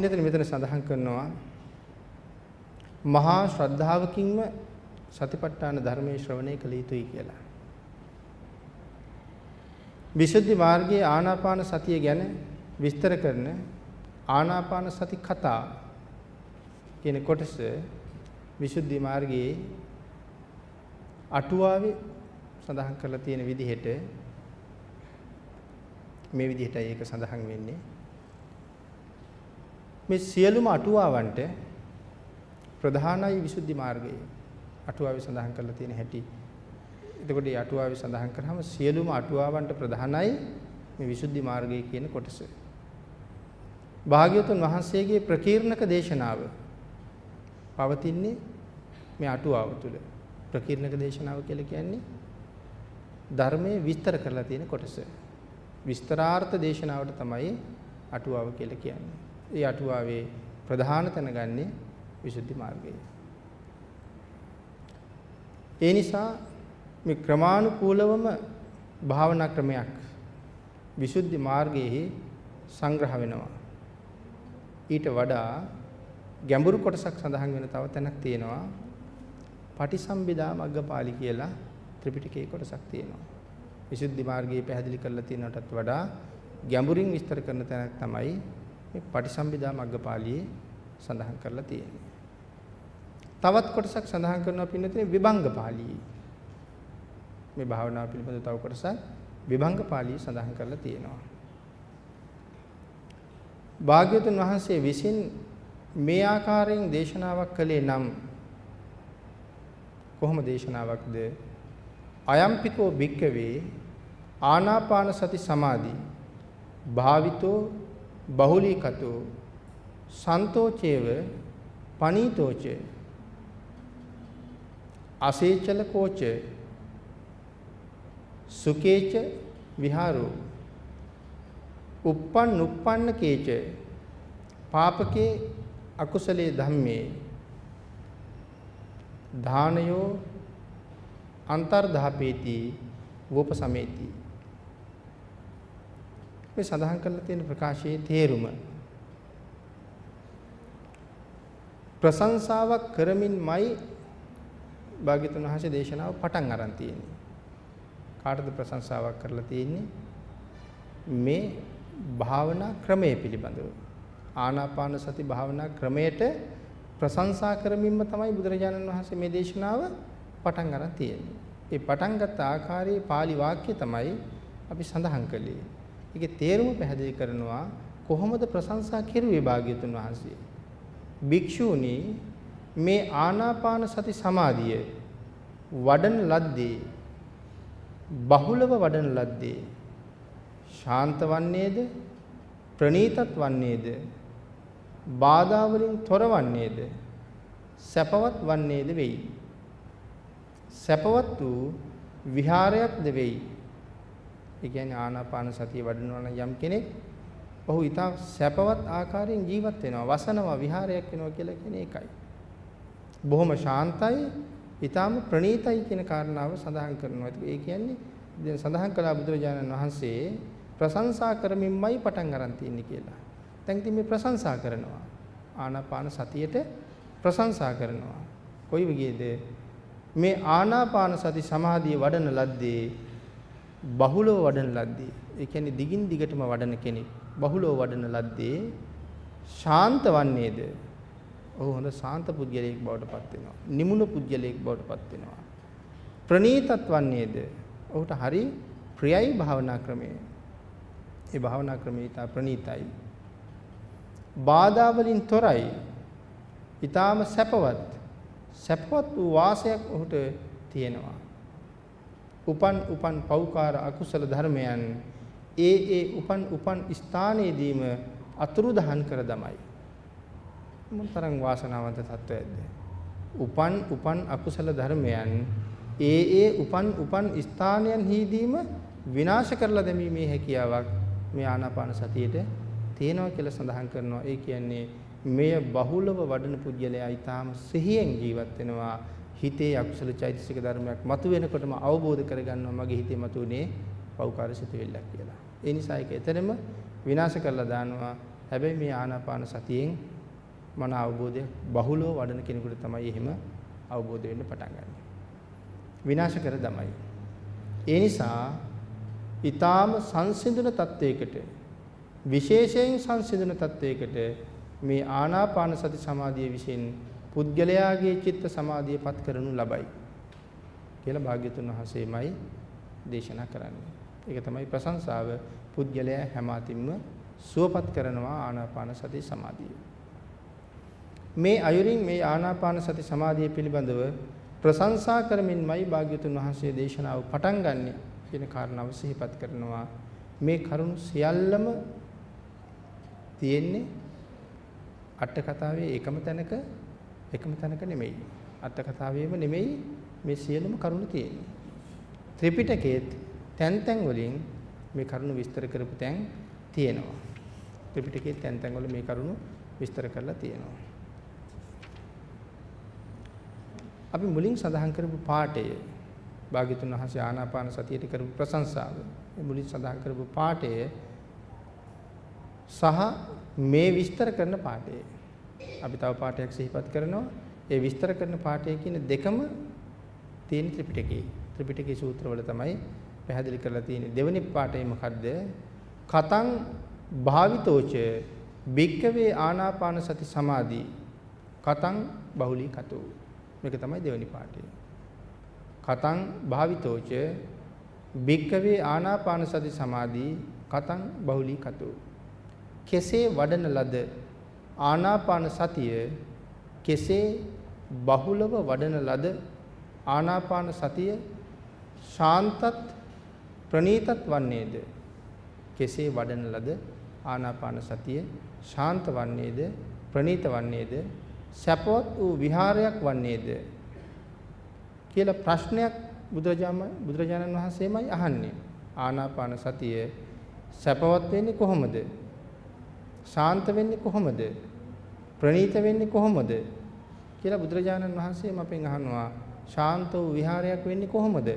පින්නතන මෙතන සඳහන් කරනවා මහා ශ්‍රද්ධාවකින්ම සතිපට්ඨාන ධර්මයේ ශ්‍රවණය කළ යුතුයි කියලා. විසුද්ධි මාර්ගයේ ආනාපාන සතිය ගැන විස්තර කරන ආනාපාන සති කතා කියන කොටස විසුද්ධි මාර්ගයේ අටුවාවේ සඳහන් කරලා තියෙන විදිහට මේ විදිහටයි ඒක සඳහන් වෙන්නේ මේ සියලුම අටුවාවන්ට ප්‍රධානයි විසුද්ධි මාර්ගය අටුවාවේ සඳහන් කරලා තියෙන හැටි එතකොට මේ අටුවාවේ සඳහන් කරාම සියලුම අටුවාවන්ට ප්‍රධානයි මේ විසුද්ධි මාර්ගය කියන කොටස. භාග්‍යවතුන් වහන්සේගේ ප්‍රකීර්ණක දේශනාව පවතින්නේ මේ අටුවාව තුළ. ප්‍රකීර්ණක දේශනාව කියලා කියන්නේ ධර්මයේ විස්තර කරලා තියෙන කොටස. විස්තරාර්ථ දේශනාවට තමයි අටුවාව කියලා කියන්නේ. ඒ අටුවාවේ ප්‍රධාන තැන ගන්නේ විසුද්ධි මාර්ගය. ඒ නිසා මේ ක්‍රමානුකූලවම භාවනා ක්‍රමයක් විසුද්ධි මාර්ගයේ සංග්‍රහ වෙනවා. ඊට වඩා ගැඹුරු කොටසක් සඳහන් වෙන තව තැනක් තියෙනවා. පටිසම්භිදා මග්ගපාලි කියලා ත්‍රිපිටකයේ කොටසක් තියෙනවා. විසුද්ධි මාර්ගයේ පැහැදිලි කරලා තියෙනටත් වඩා ගැඹුරින් විස්තර කරන තැනක් තමයි මේ පටිසම්භිදා මග්ගපාලියේ සඳහන් කරලා තියෙන්නේ. තවත් කොටසක් සඳහන් කරනවා පින්නතේ විභංග පාළියේ. මේ භාවනාව පිළිබඳව තව කොටසක් විභංග පාළියේ සඳහන් කරලා තියෙනවා. භාග්‍යවතුන් වහන්සේ විසින් මේ ආකාරයෙන් දේශනාවක් කළේ නම් කොහොම දේශනාවක්ද? අයම්පිකෝ භික්කවේ ආනාපාන සති සමාධි භාවිතෝ බහුලීකතෝ සන්තෝචේව පනීතෝච අසේචල කෝච සුකේච විහාරෝ uppන් uppන්න කේච පාපකේ අකුසලේ ධම්මේ ධානයෝ අන්තර්ධාපේති වූපසමේති. මේ සඳහන් කරලා තියෙන ප්‍රකාශයේ තේරුම ප්‍රශංසාවක් කරමින්මයි භාග්‍යතුන් වහන්සේ දේශනාව පටන් අරන් තියෙන්නේ. කාටද ප්‍රශංසාවක් කරලා තියෙන්නේ? මේ භාවනා ක්‍රමය පිළිබඳව. ආනාපාන සති භාවනා ක්‍රමයට ප්‍රශංසා කරමින්ම තමයි බුදුරජාණන් වහන්සේ මේ දේශනාව පටන් අරන් තියෙන්නේ. ඒ පටන් ගත්ත ආකාරයේ pāli වාක්‍ය තමයි අපි සඳහන් කළේ. ඒකේ තේරුම පැහැදිලි කරනවා කොහොමද ප්‍රශංසා කෙරුවේ භාග්‍යතුන් වහන්සේ? භික්ෂූනි මේ ආනාපාන සති සමාධිය වඩන ලද්දේ බහුලව වඩන ලද්දේ ශාන්ත වන්නේද ප්‍රණීතත් වන්නේද බාධා වලින් තොර වන්නේද සැපවත් වන්නේද වෙයි සැපවත් වූ විහාරයක්ද වෙයි ඒ කියන්නේ ආනාපාන සතිය වඩනවා නම් යම් කෙනෙක් ඔහු ඊට සැපවත් ආකාරයෙන් ජීවත් වෙනවා වසනවා විහාරයක් වෙනවා කියලා කියන්නේ ඒකයි බොහොම ශාන්තයි ඊටාම ප්‍රණීතයි කියන කාරණාව සඳහන් කරනවා. ඒ කියන්නේ දැන් සඳහන් කළා බුදුරජාණන් වහන්සේ ප්‍රශංසා කරමින්මයි පටන් අරන් තියෙන්නේ කියලා. දැන් ඉතින් මේ ප්‍රශංසා කරනවා. ආනාපාන සතියට ප්‍රශංසා කරනවා. කොයි වගේද? මේ ආනාපාන සති සමාධිය වඩන ලද්දේ බහුලව වඩන ලද්දේ. ඒ කියන්නේ දිගින් දිගටම වඩන කෙනෙක් බහුලව වඩන ලද්දේ ශාන්ත වන්නේද? ඔහු හොඳ ශාන්ත පුද්ගලයෙක් බවට පත් වෙනවා. නිමුණු පුද්ගලයෙක් බවට පත් වෙනවා. ප්‍රණීතත් වන්නේද? ඔහුට හරි ප්‍රියයි භාවනා ක්‍රමය. ඒ භාවනා ක්‍රමය ඉතා ප්‍රණීතයි. බාධා වලින් තොරයි. ඊටාම සැපවත්. සැපවත් වූ වාසයක් ඔහුට තියෙනවා. උපන් උපන් පෞකාර අකුසල ධර්මයන් ඒ ඒ උපන් උපන් ස්ථානයේදීම අතුරුදහන් කර දමයි. මොනතරම් වාසනාවන්ත තත්වයක්ද? උපන් උපන් අකුසල ධර්මයන් ඒ ඒ උපන් උපන් ස්ථානයන්හිදීම විනාශ කරලා දැමීමේ හැකියාවක් මේ ආනාපාන සතියේට තියෙනවා කියලා සඳහන් කරනවා. ඒ කියන්නේ මෙය බහුලව වඩන පුජ්‍යලයා ඊටාම සිහියෙන් ජීවත් වෙනවා. හිතේ අකුසල චෛතසික ධර්මයක් මතුවෙනකොටම අවබෝධ කරගන්නවා මගේ හිතේ මතුනේ පෞකාර සිතුවිල්ලක් කියලා. ඒ නිසා ඒක එතරම් විනාශ කරලා දානවා හැබැයි මේ ආනාපාන සතියෙන් මන අවබෝධය බහුලව වඩන කෙනෙකුට තමයි එහෙම අවබෝධ වෙන්න පටන් ගන්න. විනාශ කර දමයි. ඒ නිසා ඊටාම සංසිඳුන තත්වයකට විශේෂයෙන් සංසිඳුන තත්වයකට මේ ආනාපාන සති සමාධිය විසින් පුද්ගලයාගේ චිත්ත සමාධියපත් කරනු ලබයි කියලා භාග්‍යතුන් වහන්සේමයි දේශනා කරන්නේ. ඒක තමයි ප්‍රශංසාව පුද්ගලයා හැම අතින්ම සුවපත් කරනවා ආනාපාන සති සමාධිය. මේ අයුරින් මේ ආනාපාන සති සමාධිය පිළිබඳව ප්‍රශංසා කරමින්මයි භාග්‍යතුන් වහන්සේ දේශනාව පටන් ගන්නෙ කියන කාරණාව සිහිපත් කරනවා. මේ කරුණු සියල්ලම තියෙන්නේ අට කතාවේ එකම තැනක එකම තැනක නෙමෙයි. අට කතාවේම නෙමෙයි මේ සියලුම කරුණු තියෙන්නේ. ත්‍රිපිටකයේ තැන් තැන් වලින් මේ කරුණු විස්තර කරපු තැන් තියෙනවා. ත්‍රිපිටකයේ තැන් තැන් වල මේ කරුණු විස්තර කරලා තියෙනවා. අපි මුලින් සඳහන් කරපු පාඩය භාග්‍යතුන් වහන්සේ ආනාපාන සතියට කරපු ප්‍රශංසාව මුලින් සඳහන් කරපු පාඩය සහ මේ විස්තර කරන පාඩය අපි තව පාඩයක් සිහිපත් කරනවා. ඒ විස්තර කරන පාඩය කියන දෙකම තියෙන ත්‍රිපිටකයේ. ත්‍රිපිටකයේ සූත්‍රවල තමයි පැහැදිලි කරලා තියෙන්නේ. දෙවෙනි පාඩය මොකද්ද? කතං භාවිතෝච බික්කවේ ආනාපාන සති සමාධි. කතං බහුලී කතෝ මේක තමයි දෙවෙනි පාඩය කතං භාවිතෝච බික්කවේ ආනාපාන සති සමාධි. කතං බහුලී කතෝ කෙසේ වඩන ලද ආනාපාන සතිය කෙසේ බහුලව වඩන ලද ආනාපාන සතිය ශාන්තත් ප්‍රණීතත් වන්නේද? කෙසේ වඩන ලද ආනාපාන සතිය ශාන්ත වන්නේද? ප්‍රණීත වන්නේද? සැපවත් වූ විහාරයක් වන්නේද? කියලා ප්‍රශ්නයක් බුදුරජාණන් වහන්සේමයි අහන්නේ. ආනාපාන සතිය සැපවත් වෙන්නේ කොහොමද? ශාන්ත වෙන්නේ කොහොමද? ප්‍රණීත වෙන්නේ කොහොමද? කියලා බුදුරජාණන් වහන්සේම අපෙන් අහනවා. ශාන්ත වූ විහාරයක් වෙන්නේ කොහොමද?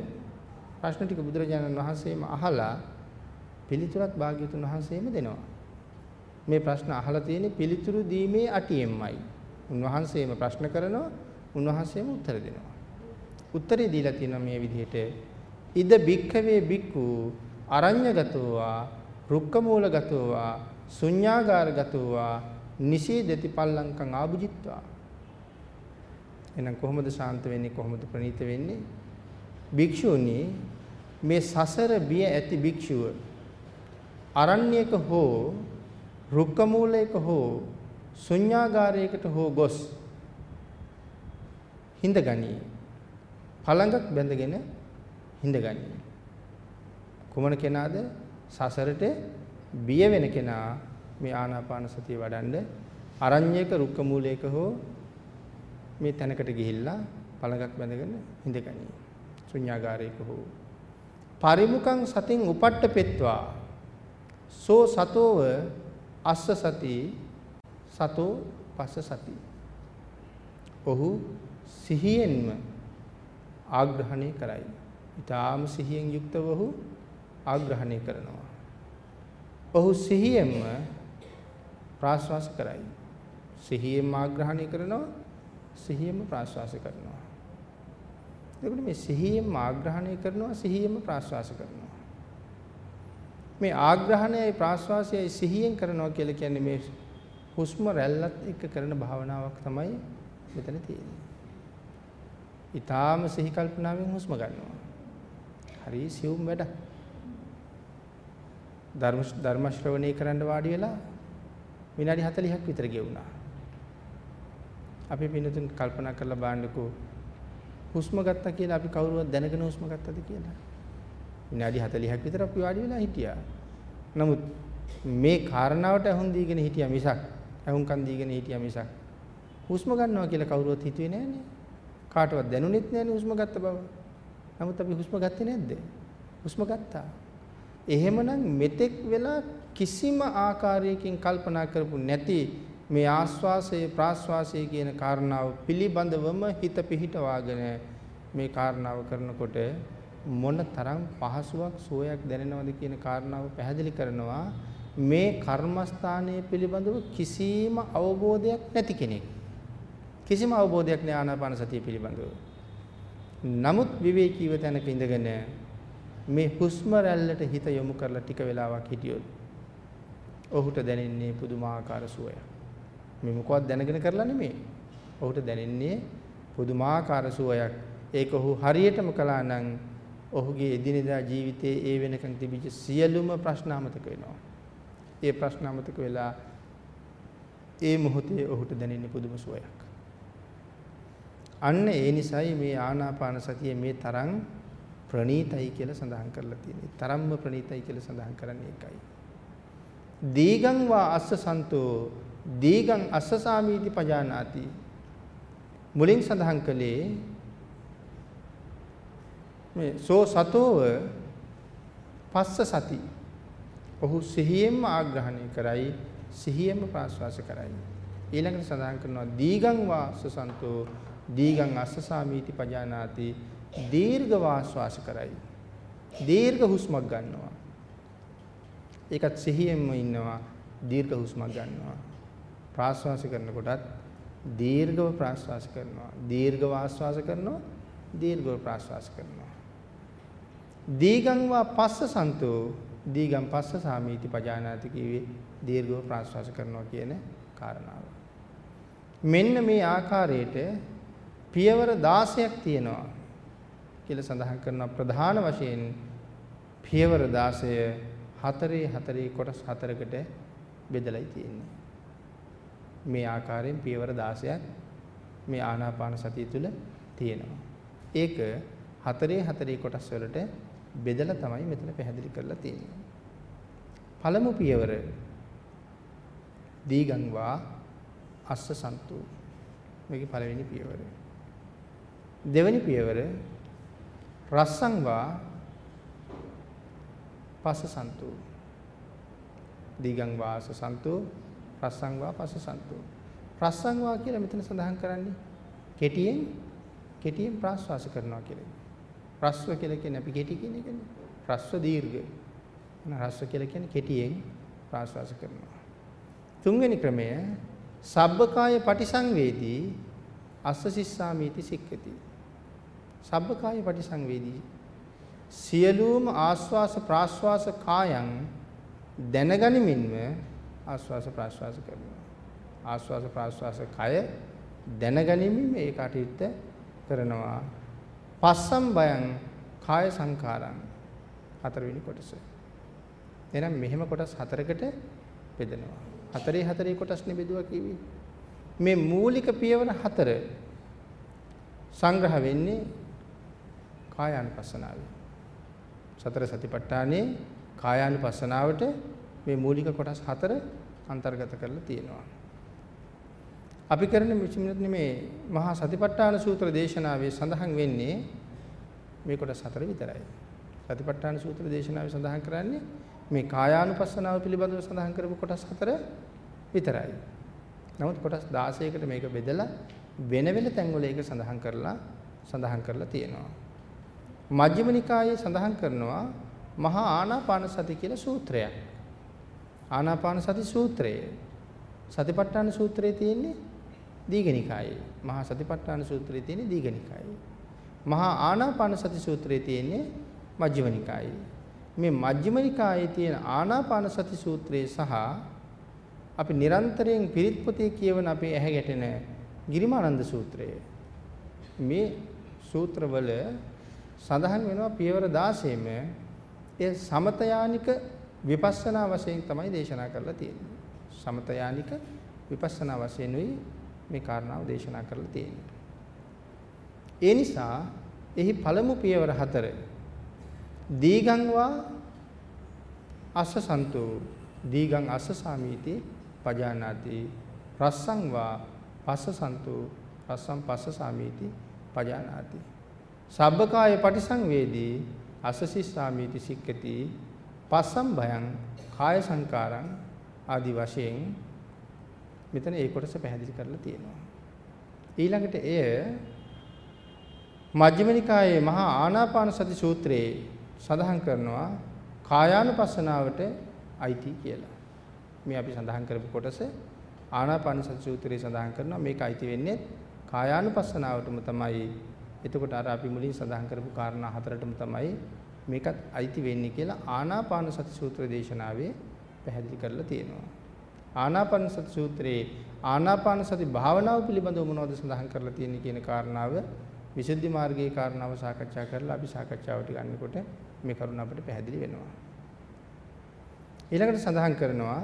ප්‍රශ්න ටික බුදුරජාණන් වහන්සේම අහලා පිළිතුරක් භාග්‍යතුන් වහන්සේම දෙනවා. මේ ප්‍රශ්න අහලා තියෙන්නේ පිළිතුරු දීමේ අටියෙන්මයි. උන්වහන්සේම ප්‍රශ්න කරනවා, උන්වහන්සේම උත්තර දෙනවා. උත්තරේ දීලා තියෙනවා මේ විදිහට ඉද බික්ඛවේ බික්ඛු අරඤ්‍යගතෝවා රුක්කමූලගතෝවා ශුඤ්ඤාගාරගතෝවා නිසීදති පල්ලංකං ආභුජිත්වා. එහෙනම් කොහොමද ශාන්ත වෙන්නේ? කොහොමද ප්‍රණීත වෙන්නේ? භික්ෂුනි මේ සසර බිය ඇති භික්ෂුව අරණ්‍යක හෝ රුක්ක මූලයක හෝ ශුඤ්ඤාගාරයකට හෝ ගොස් හිඳගනී. පළඟක් බැඳගෙන හිඳගනී. කුමන කෙනාද? සසරට බිය වෙන කෙනා මේ ආනාපාන සතිය වඩන්න අරඤ්‍යක රුක්ක මූලයක හෝ මේ තැනකට ගිහිල්ලා පළඟක් බැඳගෙන ඉඳගනි. ශුන්‍යාගාරයක හෝ පරිමුඛං සතින් උපට්ඨපෙත්වා සෝ සතෝව අස්ස සති සතෝ පස්ස සති. ඔහු සිහියෙන්ම ආග්‍රහණය කරයි. ඊටාම සිහියෙන් යුක්තව ඔහු ආග්‍රහණය කරනවා. ඔහු සිහියෙන්ම ප්‍රාශ්වාස කරයි. සිහියෙන්ම ආග්‍රහණය කරනවා සිහියෙන්ම ප්‍රාශ්වාස කරනවා. එතකොට මේ සිහියෙන්ම ආග්‍රහණය කරනවා සිහියෙන්ම ප්‍රාශ්වාස කරනවා. මේ ආග්‍රහණයයි ප්‍රාශ්වාසයයි සිහියෙන් කරනවා කියලා කියන්නේ මේ හුස්ම රැල්ලත් එක්ක කරන භාවනාවක් තමයි මෙතන තියෙන්නේ. ඊටාම සිහි කල්පනාවෙන් හුස්ම ගන්නවා. හරි සියුම් වැඩක්. ධර්ම ධර්ම ශ්‍රවණය කරන්න වාඩි වෙලා විනාඩි 40ක් විතර ගෙවුණා. අපි පින්නතුන් කල්පනා කරලා බලන්නකෝ හුස්ම ගත්තා කියලා අපි කවුරුවත් දැනගෙන හුස්ම ගත්තද කියලා. විනාඩි 40ක් විතර අපි වාඩි වෙලා හිටියා. නමුත් මේ කාරණාවට අහුන් දීගෙන හිටියා මිසක් අහුන්කන් දීගෙන හිටියා මිසක් හුස්ම ගන්නවා කියලා කවුරුවත් හිතුවේ නෑනේ. කාටවත් දැනුනෙත් නෑනේ හුස්ම ගත්ත බව. නමුත් අපි හුස්ම ගත්තේ නැද්ද? හුස්ම ගත්තා. එහෙමනම් මෙතෙක් වෙලා කිසිම ආකාරයකින් කල්පනා කරපු නැති මේ ආස්වාසය ප්‍රාස්වාසය කියන කාරණාව පිළිබඳවම හිත පිහිටවාගෙන මේ කාරණාව කරනකොට මොන තරම් පහසුවක් සුවයක් දැනෙනවද කියන කාරණාව පැහැදිලි කරනවා මේ කර්මස්ථානයේ පිළිබඳව කිසිම අවබෝධයක් නැති කෙනෙක්. කිසිම අවබෝධයක් නෑ ආනාපාන සතිය පිළිබඳව. නමුත් විවේකීව තැනක ඉඳගෙන මේ හුස්ම රැල්ලට හිත යොමු කරලා ටික වෙලාවක් හිටියොත් ඔහුට දැනෙන්නේ පුදුමාකාර සුවයක්. මේ මොකවත් දැනගෙන කරලා නෙමෙයි. ඔහුට දැනෙන්නේ පුදුමාකාර සුවයක්. ඒක ඔහු හරියටම කළා නම් ඔහුගේ එදිනෙදා ජීවිතයේ ඒ වෙනකන් තිබිච්ච සියලුම ප්‍රශ්න අමතක වෙනවා. ඒ ප්‍රශ්න අමතක වෙලා ඒ මොහොතේ ඔහුට දැනෙන්නේ පුදුම සුවයක්. අන්න ඒ නිසයි මේ ආනාපාන සතිය මේ තරම් ප්‍රණීතයි කියලා සඳහන් කරලා තියෙන්නේ. තරම්ම ප්‍රණීතයි කියලා සඳහන් කරන්නේ ඒකයි. දීගං වා අස්ස සන්තෝ දීගං අස්ස සාමීති පජානාති මුලින් සඳහන් කළේ මේ සෝ සතෝව පස්ස සති ඔහු සිහියෙන්ම ආග්‍රහණය කරයි සිහියෙන්ම ප්‍රාශ්වාස කරයි ඊළඟට සඳහන් කරනවා දීගං වාස සන්තෝ දීගං අස්සසාමීති පජානාති දීර්ඝ වාශ්වාස කරයි. දීර්ඝ හුස්මක් ගන්නවා. ඒකත් සිහියෙන්ම ඉන්නවා දීර්ඝ හුස්මක් ගන්නවා. ප්‍රාශ්වාස කරනකොටත් දීර්ඝව ප්‍රාශ්වාස කරනවා. දීර්ඝව ආශ්වාස කරනවා දීර්ඝව ප්‍රාශ්වාස කරනවා. දීගං වා පස්ස සන්තෝ දීගං පස්ස සාමීති පජානාති කිව්වේ දීර්ඝව ප්‍රාශ්වාස කරනවා කියන කාරණාව. මෙන්න මේ ආකාරයට පියවර 16ක් තියෙනවා. කියලා සඳහන් කරන ප්‍රධාන වශයෙන් පියවර 16 හතරේ හතරේ කොටස් හතරකට බෙදලායි තියෙන්නේ. මේ ආකාරයෙන් පියවර 16ක් මේ ආනාපාන සතිය තුළ තියෙනවා. ඒක හතරේ හතරේ කොටස් වලට බෙදලා තමයි මෙතන පැහැදිලි කරලා තියෙන්නේ. පළමු පියවර දීගං වා අස්ස සන්තු මේකේ පළවෙනි පියවර. දෙවෙනි පියවර රස්සං වා පස්ස සන්තු දීගං වා අස්ස සන්තු රස්සං වා පස්ස සන්තු රස්සං වා කියලා මෙතන සඳහන් කරන්නේ කෙටියෙන් කෙටියෙන් ප්‍රාශ්වාස කරනවා කියලා. රස්ව කියලා කියන්නේ අපි කෙටි කියන එකනේ. රස්ව දීර්ඝ. එන රස්ව කියලා කියන්නේ කෙටියෙන් ප්‍රාශ්වාස කරනවා. තුන්වෙනි ක්‍රමය සබ්බකාය පටිසංවේදී අස්ස සිස්සාමීති සික්කති. සබ්බකාය පටිසංවේදී සියලුම ආස්වාස ප්‍රාශ්වාස කායන් දැනගනිමින්ම ආස්වාස ප්‍රාශ්වාස කරනවා. ආස්වාස ප්‍රාශ්වාස කය දැනගනිමින් මේ කටයුත්ත කරනවා. පස්සම් බයං කාය සංඛාරං හතරවෙනි කොටස. එහෙනම් මෙහෙම කොටස් හතරකට බෙදෙනවා. හතරේ හතරේ කොටස් නෙබෙදුවා කිව්වේ. මේ මූලික පියවර හතර සංග්‍රහ වෙන්නේ කායානුපස්සනාවේ. සතර සතිපට්ඨානේ කායානුපස්සනාවට මේ මූලික කොටස් හතර අන්තර්ගත කරලා තියෙනවා. අපි කරන මිනිත්නි මේ මහා සතිපට්ඨාන සූත්‍ර දේශනාවේ සඳහන් වෙන්නේ මේ කොටස් හතර විතරයි. සතිපට්ඨාන සූත්‍ර දේශනාවේ සඳහන් කරන්නේ මේ කායානුපස්සනාව පිළිබඳව සඳහන් කරපු කොටස් හතර විතරයි. නමුත් කොටස් 16කට මේක බෙදලා වෙන වෙන තැන්වල ඒක සඳහන් කරලා සඳහන් කරලා තියෙනවා. මජ්ක්‍ධිම නිකායේ සඳහන් කරනවා මහා ආනාපාන සති කියලා සූත්‍රයක්. ආනාපාන සති සූත්‍රය. සතිපට්ඨාන සූත්‍රයේ තියෙන්නේ දීඝනිකායේ. මහා සතිපට්ඨාන සූත්‍රයේ තියෙන්නේ දීඝනිකායේ. මහා ආනාපාන සති සූත්‍රයේ තියෙන්නේ මජ්ක්‍ධිම නිකායේ. මේ මජ්ක්‍ධිම නිකායේ තියෙන ආනාපාන සති සූත්‍රයේ සහ අපි නිරන්තරයෙන් පිරිත් පොතේ කියවන අපේ ඇහැ ගැටෙන ගිරිමානන්ද සූත්‍රය. මේ සූත්‍රවල සඳහන් වෙනවා පියවර 16ම ඒ සමතයානික විපස්සනා වශයෙන් තමයි දේශනා කරලා තියෙන්නේ. සමතයානික විපස්සනා වශයෙන් උයි මේ කාරණාව දේශනා කරලා තියෙන්නේ. ඒ නිසා එහි පළමු පියවර හතර දීගං වා අස්ස සන්තෝ දීගං අස්ස සාමීති පජානාති රස්සං වා පස්ස සන්තෝ රස්සං පස්ස සාමීති පජානාති සබ්බකාය පටිසංවේදී අසසිස්සාමීති සික්කති පස්සම් භයං කාය සංකාරං ආදි වශයෙන් මෙතන ඒ කොටස පැහැදිලි කරලා තියෙනවා. ඊළඟට එය මජ්ක්‍ධිම නිකායේ මහා ආනාපාන සති සූත්‍රයේ සඳහන් කරනවා කායානුපස්සනාවට අයිති කියලා. මේ අපි සඳහන් කරපු කොටස ආනාපාන සති සූත්‍රයේ සඳහන් කරනවා මේක අයිති වෙන්නේ කායානුපස්සනාවටම තමයි. එතකොට අර අපි මුලින් සඳහන් කරපු කාරණා හතරටම තමයි මේකත් අයිති වෙන්නේ කියලා ආනාපාන සති සූත්‍ර දේශනාවේ පැහැදිලි කරලා තියෙනවා. ආනාපාන සති සූත්‍රයේ ආනාපාන සති භාවනාව පිළිබඳව මොනවද සඳහන් කරලා තියෙන්නේ කියන කාරණාව විසුද්ධි මාර්ගයේ කාරණාව සාකච්ඡා කරලා අපි සාකච්ඡාවට ගන්නකොට මේ කරුණ අපිට පැහැදිලි වෙනවා. ඊළඟට සඳහන් කරනවා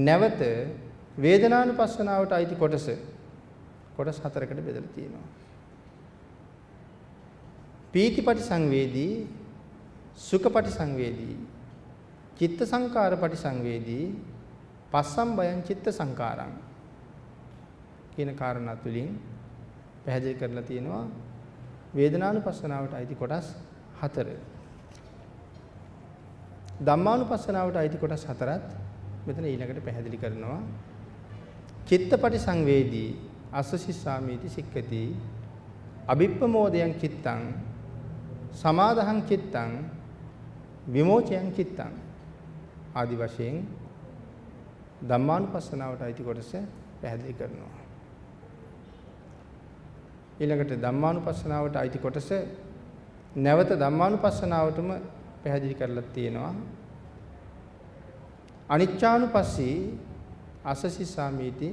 නැවත වේදනානුපස්සනාවට අයිති කොටස කොටස් හතරකට බෙදලා තියෙනවා. පීතිපටි සංවේදී සුඛපටි සංවේදී චිත්ත සංකාරපටි සංවේදී පස්සම් බයං චිත්ත සංකාරං කියන කාරණා තුලින් පැහැදිලි කරලා තියෙනවා වේදනානුපස්සනාවට අයිති කොටස් හතර. ධම්මානුපස්සනාවට අයිති කොටස් හතරත් මෙතන ඊළඟට පැහැදිලි කරනවා. චිත්තපටි සංවේදී අස්සසිස්සාමීති සික්කති අභිප්පමෝදයන් චිත්තං සමාදහං චිත්තං විමෝචයන් චිත්තං ආදි වශයෙන් ධම්මානුපස්සනාවට අයිති කොටස පැහැදිලි කරනවා. ඊළඟට ධම්මානුපස්සනාවට අයිති කොටස නැවත ධම්මානුපස්සනාවටම පැහැදිලි කරලා තියෙනවා. අනිච්චානුපස්සී අසසිසාමීති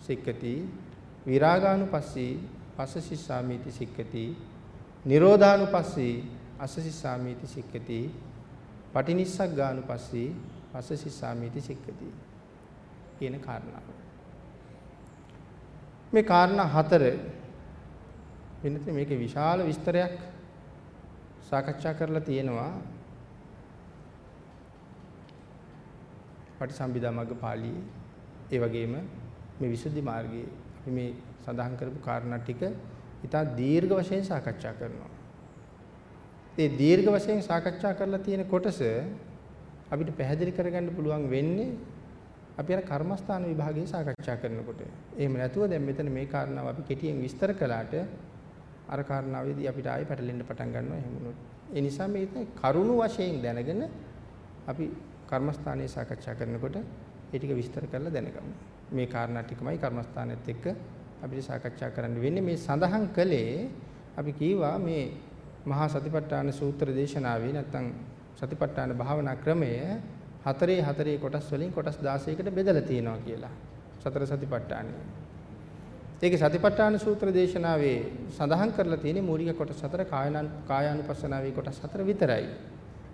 සික්කති විරාගානුපස්සී පසසිසාමීති සික්කති නිරෝධානුපස්සී අසසිසාමීති සික්කති පටිනිස්සග්ගානුපස්සී පසසිසාමීති සික්කති කියන කාරණාව. මේ කාරණා හතර වෙනත මේකේ විශාල විස්තරයක් සාකච්ඡා කරලා තියෙනවා. පටිසම්භිදා මග්ග පාළියේ ඒ වගේම මේ විසුද්ධි මාර්ගයේ අපි මේ සඳහන් කරපු කාරණා ටික ඉතා දීර්ඝ වශයෙන් සාකච්ඡා කරනවා. ඒ දීර්ඝ වශයෙන් සාකච්ඡා කරලා තියෙන කොටස අපිට පැහැදිලි කරගන්න පුළුවන් වෙන්නේ අපි අර කර්මස්ථාන විභාගයේ සාකච්ඡා කරනකොට. එහෙම නැතුව දැන් මෙතන මේ කාරණාව අපි කෙටියෙන් විස්තර කළාට අර කාරණාවේදී අපිට ආයෙ පැටලෙන්න පටන් ගන්නවා එහෙම වුණොත්. ඒ නිසා මේ කරුණු වශයෙන් දැනගෙන අපි කර්මස්ථානයේ සාකච්ඡා කරනකොට ඒ ටික විස්තර කරලා දැනගමු. මේ කාරණා ටිකමයි කර්මස්ථානෙත් එක්ක අපිට සාකච්ඡා කරන්න වෙන්නේ. මේ සඳහන් කළේ අපි කීවා මේ මහා සතිපට්ඨාන සූත්‍ර දේශනාවේ නැත්නම් සතිපට්ඨාන භාවනා ක්‍රමය හතරේ හතරේ කොටස් වලින් කොටස් 16කට බෙදලා තියෙනවා කියලා. සතර සතිපට්ඨානෙ. ඒකේ සතිපට්ඨාන සූත්‍ර දේශනාවේ සඳහන් කරලා තියෙන මූලික කොටස් හතර කායන කායානුපස්සනාවේ කොටස් හතර විතරයි.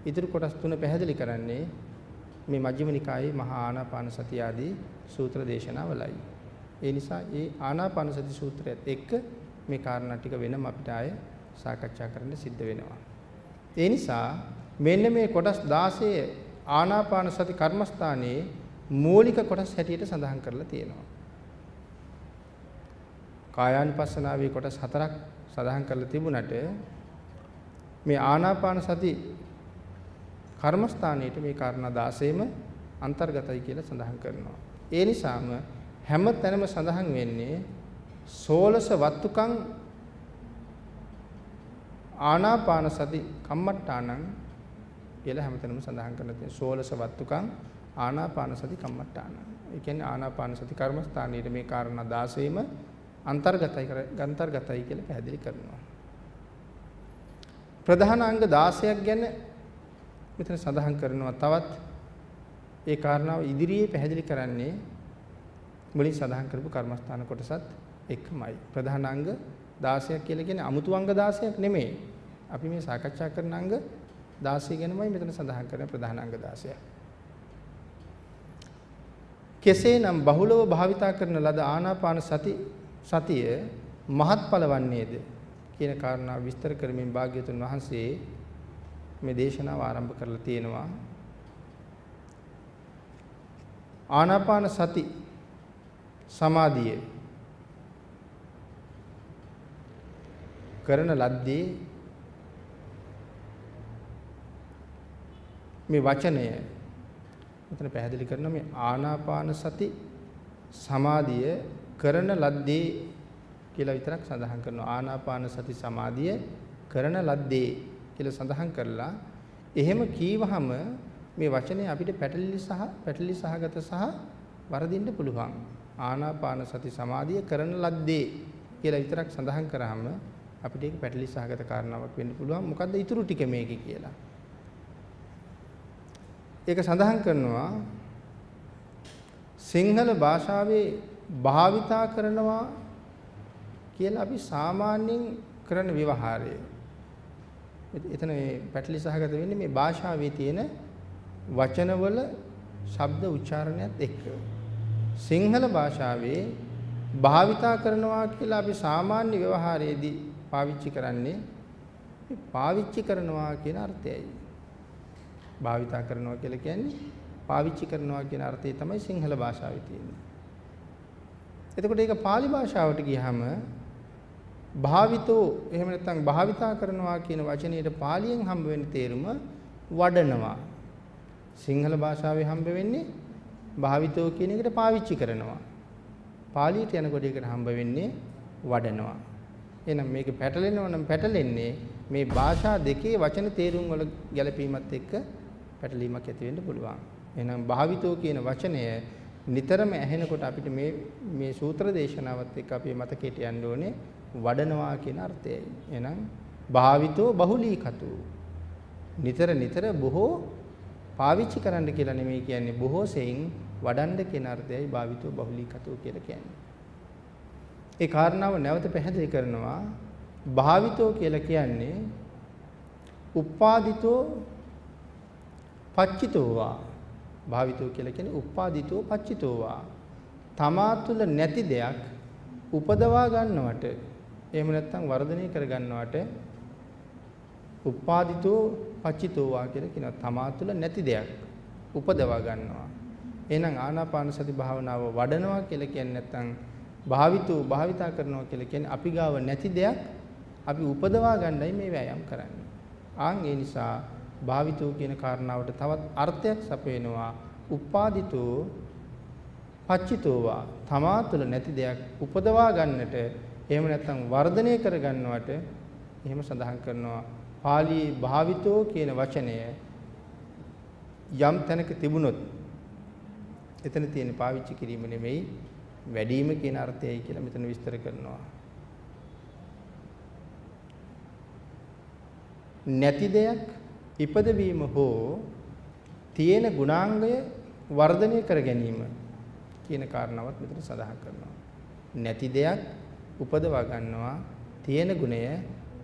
ඉතුරු කොටස් තුන පැහැදිලි කරන්නේ මේ මජ්ක්‍ධිම නිකායේ මහා ආනාපාන සතිය ආදී සූත්‍ර දේශනාවලයි. ඒ නිසා ඒ ආනාපාන සති සූත්‍රයත් එක්ක මේ කාරණා ටික වෙනම අපිට ආයේ සාකච්ඡා කරන්න සිද්ධ වෙනවා. ඒ නිසා මෙන්න මේ කොටස් 16 ආනාපාන සති කර්මස්ථානයේ මූලික කොටස් හැටියට සඳහන් කරලා තියෙනවා. කායානුපස්සනාවේ කොටස් හතරක් සඳහන් කරලා තිබුණට මේ ආනාපාන සති කර්මස්ථානයේට මේ කාරණා 16ම අන්තර්ගතයි කියලා සඳහන් කරනවා. ඒ නිසාම හැම තැනම සඳහන් වෙන්නේ සෝලස වත්තුකං ආනාපාන සති කම්මට්ටානං කියලා හැමතැනම සඳහන් කරලා තියෙනවා. සෝලස වත්තුකං ආනාපාන සති කම්මට්ටානං. ඒ කියන්නේ ආනාපාන සති කර්මස්ථානයේ මේ කාරණා 16ම අන්තර්ගතයි ගන්තර්ගතයි කියලා පැහැදිලි කරනවා. ප්‍රධාන අංග 16ක් ගැන මෙතන සඳහන් කරනවා තවත් ඒ කාරණාව ඉදිරියේ පැහැදිලි කරන්නේ මුලින් සඳහන් කරපු කර්මස්ථාන කොටසත් එක්කමයි. ප්‍රධාන අංග 16ක් කියලා කියන්නේ 아무තු අංග 16ක් නෙමෙයි. අපි මේ සාකච්ඡා කරන අංග 16 ගැනමයි මෙතන සඳහන් කරන ප්‍රධාන අංග 16ක්. කෙසේනම් බහුලව භාවිතා කරන ලද ආනාපාන සති සතිය මහත්ඵල වන්නේද කියන කාරණාව විස්තර කරමින් භාග්‍යතුන් වහන්සේ මේ දේශනාව ආරම්භ කරලා තියෙනවා ආනාපාන සති සමාධිය කරන ලද්දේ මේ වචනය මෙතන පැහැදිලි කරන මේ ආනාපාන සති සමාධිය කරන ලද්දේ කියලා විතරක් සඳහන් කරනවා ආනාපාන සති සමාධිය කරන ලද්දේ කියලා සඳහන් කරලා එහෙම කීවහම මේ වචනේ අපිට පැටලිලි සහ පැටලි සහගත සහ වරදින්න පුළුවන්. ආනාපාන සති සමාධිය කරන ලද්දේ කියලා විතරක් සඳහන් කරාම අපිට ඒක පැටලි සහගත කාරණාවක් වෙන්න පුළුවන්. මොකද්ද ඊටු ටික මේකේ කියලා. ඒක සඳහන් කරනවා සිංහල භාෂාවේ භාවිතා කරනවා කියලා අපි සාමාන්‍යයෙන් කරන ව්‍යවහාරය. එතන මේ පැටලි සහගත වෙන්නේ මේ භාෂාවේ තියෙන වචනවල ශබ්ද උච්චාරණයත් එක්ක. සිංහල භාෂාවේ භාවිතා කරනවා කියලා අපි සාමාන්‍ය ව්‍යවහාරයේදී පාවිච්චි කරන්නේ පාවිච්චි කරනවා කියන අර්ථයයි. භාවිතා කරනවා කියලා කියන්නේ පාවිච්චි කරනවා කියන අර්ථය තමයි සිංහල භාෂාවේ තියෙන්නේ. එතකොට ඒක pāli භාෂාවට ගියහම භාවිතෝ එහෙම නැත්නම් භාවිතා කරනවා කියන වචනයට පාලියෙන් හම්බ වෙන තේරුම වඩනවා. සිංහල භාෂාවේ හම්බ වෙන්නේ භාවිතෝ කියන එකට පාවිච්චි කරනවා. පාලියට යනකොට ඒකට හම්බ වෙන්නේ වඩනවා. එහෙනම් මේක පැටලෙනවා නම් පැටලෙන්නේ මේ භාෂා දෙකේ වචන තේරුම් වල ගැළපීමත් එක්ක පැටලීමක් ඇති වෙන්න පුළුවන්. එහෙනම් භාවිතෝ කියන වචනය නිතරම ඇහෙනකොට අපිට මේ මේ සූත්‍ර දේශනාවත් එක්ක අපි මතකයට යන්න ඕනේ වඩනවා කියන අර්ථයයි. එහෙනම් භාවිතෝ බහුලීකතු. නිතර නිතර බොහෝ පාවිච්චි කරන්න කියලා නෙමෙයි කියන්නේ බොහෝ සෙයින් වඩන්න කියන අර්ථයයි භාවිතෝ බහුලීකතු කියලා කියන්නේ. ඒ කාරණාව නැවත පැහැදිලි කරනවා භාවිතෝ කියලා කියන්නේ උපාදිතෝ පච්චිතෝවා. භාවිතෝ කියලා කියන්නේ උපාදිතෝ පච්චිතෝවා. තමා තුළ නැති දෙයක් උපදවා ගන්නවට එහෙම නැත්නම් වර්ධනය කර ගන්නවට උපාදිතෝ පච්චිතෝවා කියලා කියනවා. තමා තුළ නැති දෙයක් උපදවා ගන්නවා. එහෙනම් ආනාපාන සති භාවනාව වඩනවා කියලා කියන්නේ නැත්නම් භාවිතෝ භාවිතා කරනවා කියලා කියන්නේ අපි ගාව නැති දෙයක් අපි උපදවා ගන්නයි මේ වෑයම් කරන්නේ. ආන් ඒ නිසා භාවිතෝ කියන කාරණාවට තවත් අර්ථයක් සපයනවා. උපාදිතෝ පච්චිතෝවා තමා තුළ නැති දෙයක් උපදවා ගන්නට එහෙම නැත්නම් වර්ධනය කර ගන්නවට එහෙම සඳහන් කරනවා. පාලියේ භාවිතෝ කියන වචනය යම් තැනක තිබුණොත් එතන තියෙන පාවිච්චි කිරීම නෙමෙයි වැඩිම කියන අර්ථයයි කියලා මෙතන විස්තර කරනවා නැති දෙයක් ඉපදවීම හෝ තියෙන ගුණාංගය වර්ධනය කර ගැනීම කියන කාරණාවත් මෙතන සඳහන් කරනවා. නැති දෙයක් උපදවා ගන්නවා තියෙන ගුණය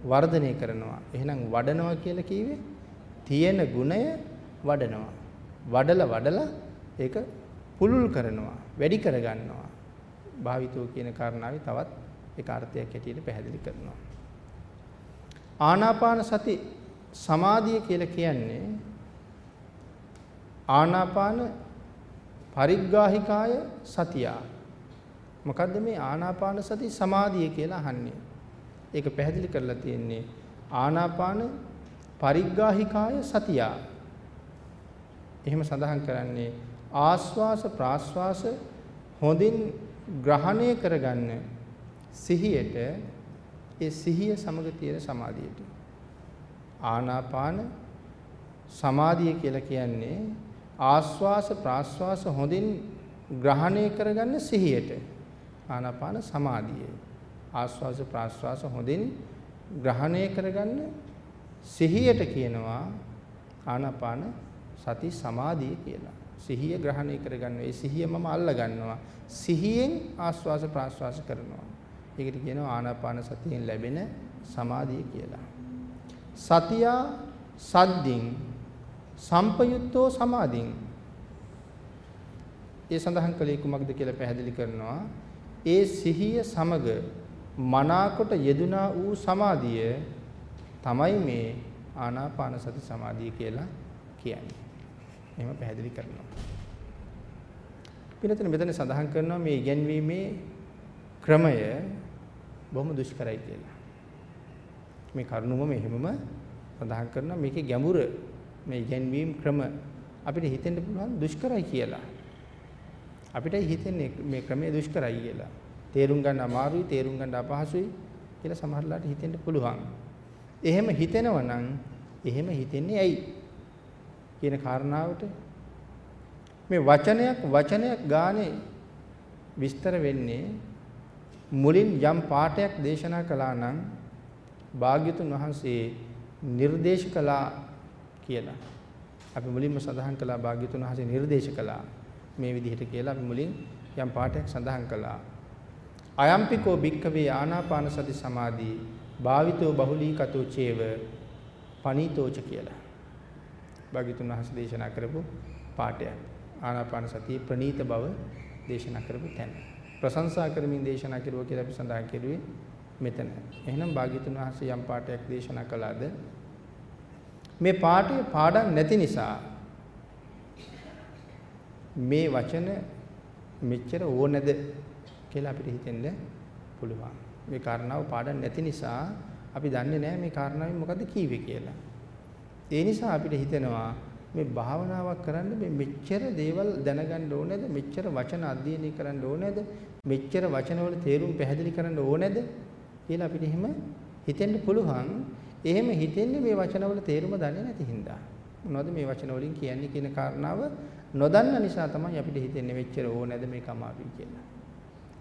වර්ධනය කරනවා. එහෙනම් වඩනවා කියලා කිව්වේ තියෙන ගුණය වඩනවා. වඩලා වඩලා ඒක පුලුල් කරනවා, වැඩි කර ගන්නවා. භාවිතෝ කියන කාරණාවේ තවත් ඒක අර්ථයක් හැටියට පැහැදිලි කරනවා. ආනාපාන සති සමාධිය කියලා කියන්නේ ආනාපාන පරිග්ගාහිකාය සතියා. මොකද්ද මේ ආනාපාන සති සමාධිය කියලා අහන්නේ? ඒක පැහැදිලි කරලා තියෙන්නේ ආනාපාන පරිග්ගාහිකාය සතියා. එහෙම සඳහන් කරන්නේ ආස්වාස ප්‍රාස්වාස හොඳින් ග්‍රහණය කරගන්න සිහියට ඒ සිහිය සමග තියෙන සමාධියට. ආනාපාන සමාධිය කියලා කියන්නේ ආස්වාස ප්‍රාස්වාස හොඳින් ග්‍රහණය කරගන්න සිහියට. ආනාපාන සමාධිය. ආස්වාස ප්‍රාස්වාස හොඳින් ග්‍රහණය කරගන්න සිහියට කියනවා ආනාපාන සති සමාධිය කියලා. සිහිය ග්‍රහණය කරගන්න. ඒ සිහිය මම අල්ල ගන්නවා සිහියෙන් ආස්වාස ප්‍රාස්වාස කරනවා. ඒකට කියනවා ආනාපාන සතියෙන් ලැබෙන සමාධිය කියලා. සතියා සද්දින් සම්පයුත්තෝ සමාධින්. ඒ සඳහන් කළේ කුමක්ද කියලා පැහැදිලි කරනවා. ඒ සිහිය සමග මනාකොට යෙදුනා වූ සමාධිය තමයි මේ ආනාපාන සති සමාධිය කියලා කියන්නේ. එහෙම පැහැදිලි කරනවා. පිළිතුර මෙතන සඳහන් කරනවා මේ ඉගැන්වීමේ ක්‍රමය බොහොම දුෂ්කරයි කියලා. මේ කරුණුම මෙහෙමම සඳහන් කරනවා මේකේ ගැඹුර මේ ඉගැන්වීම් ක්‍රම අපිට හිතෙන්න පුළුවන් දුෂ්කරයි කියලා. අපිට හිතෙන්නේ මේ ක්‍රමය දුෂ්කරයි කියලා. තේරුම් ගන්න අමාරුයි, තේරුම් ගන්න අපහසුයි කියලා සමහරලාට හිතෙන්න පුළුවන්. එහෙම හිතෙනවා නම් එහෙම හිතෙන්නේ ඇයි කියන කාරණාවට මේ වචනයක් වචනයක් ගානේ විස්තර වෙන්නේ මුලින් යම් පාඩයක් දේශනා කළා නම් භාග්‍යතුන් වහන්සේ නිර්දේශ කළා කියලා. අපි මුලින්ම සඳහන් කළා භාග්‍යතුන් වහන්සේ නිර්දේශ කළා මේ විදිහට කියලා අපි මුලින් යම් පාඩයක් සඳහන් කළා. අයම්පිකෝ භික්කවේ ආනාපාන සති සමාධි භාවිතෝ බහුලීකතෝ චේව පනීතෝච කියලා. භාග්‍යතුන් වහන්සේ දේශනා කරපු පාඩයක්. ආනාපාන සතිය ප්‍රනීත බව දේශනා කරපු තැන. ප්‍රශංසා කරමින් දේශනා කරුවා කියලා අපි සඳහන් කරුවේ මෙතන. එහෙනම් භාග්‍යතුන් වහන්සේ යම් පාඩයක් දේශනා කළාද මේ පාඩේ පාඩම් නැති නිසා මේ වචන මෙච්චර ඕනද කියලා අපිට හිතෙන්න පුළුවන්. මේ කාරණාව පාඩම් නැති නිසා අපි දන්නේ නැහැ මේ කාරණාවෙන් මොකද්ද කීවේ කියලා. ඒ නිසා අපිට හිතෙනවා මේ භාවනාවක් කරන්න මේ මෙච්චර දේවල් දැනගන්න ඕනේද? මෙච්චර වචන අධ්‍යයනය කරන්න ඕනේද? මෙච්චර වචනවල තේරුම් පැහැදිලි කරන්න ඕනේද? කියලා අපිට එහෙම හිතෙන්න පුළුවන්. එහෙම හිතෙන්නේ මේ වචනවල තේරුම දන්නේ නැති හින්දා. මොනවද මේ වචන වලින් කියන්නේ කියන කාරණාව නොදන්න නිසා තමයි අපිට හිතෙන්නේ මෙච්චර ඕනේද මේක අමාරුයි කියලා.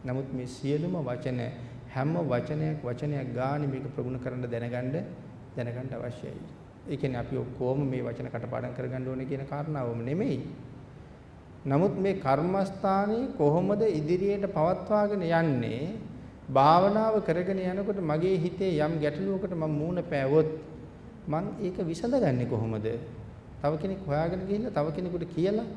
නමුත් මේ සියලුම වචන හැම වචනයක් වචනයක් ගානේ මේක ප්‍රගුණ කරන්න දැනගන්න දැනගන්න අවශ්‍යයි. ඒ කියන්නේ අපි ඔක්කොම මේ වචන කටපාඩම් කරගන්න ඕනේ කියන කාරණාවම නෙමෙයි. නමුත් මේ කර්මස්ථානයේ කොහොමද ඉදිරියට පවත්වාගෙන යන්නේ? භාවනාව කරගෙන යනකොට මගේ හිතේ යම් ගැටලුවකට මම මූණ පෑවොත් මං ඒක විසඳගන්නේ කොහොමද? තව කෙනෙක් හොයාගෙන ගිහිල්ලා තව කෙනෙකුට කියලා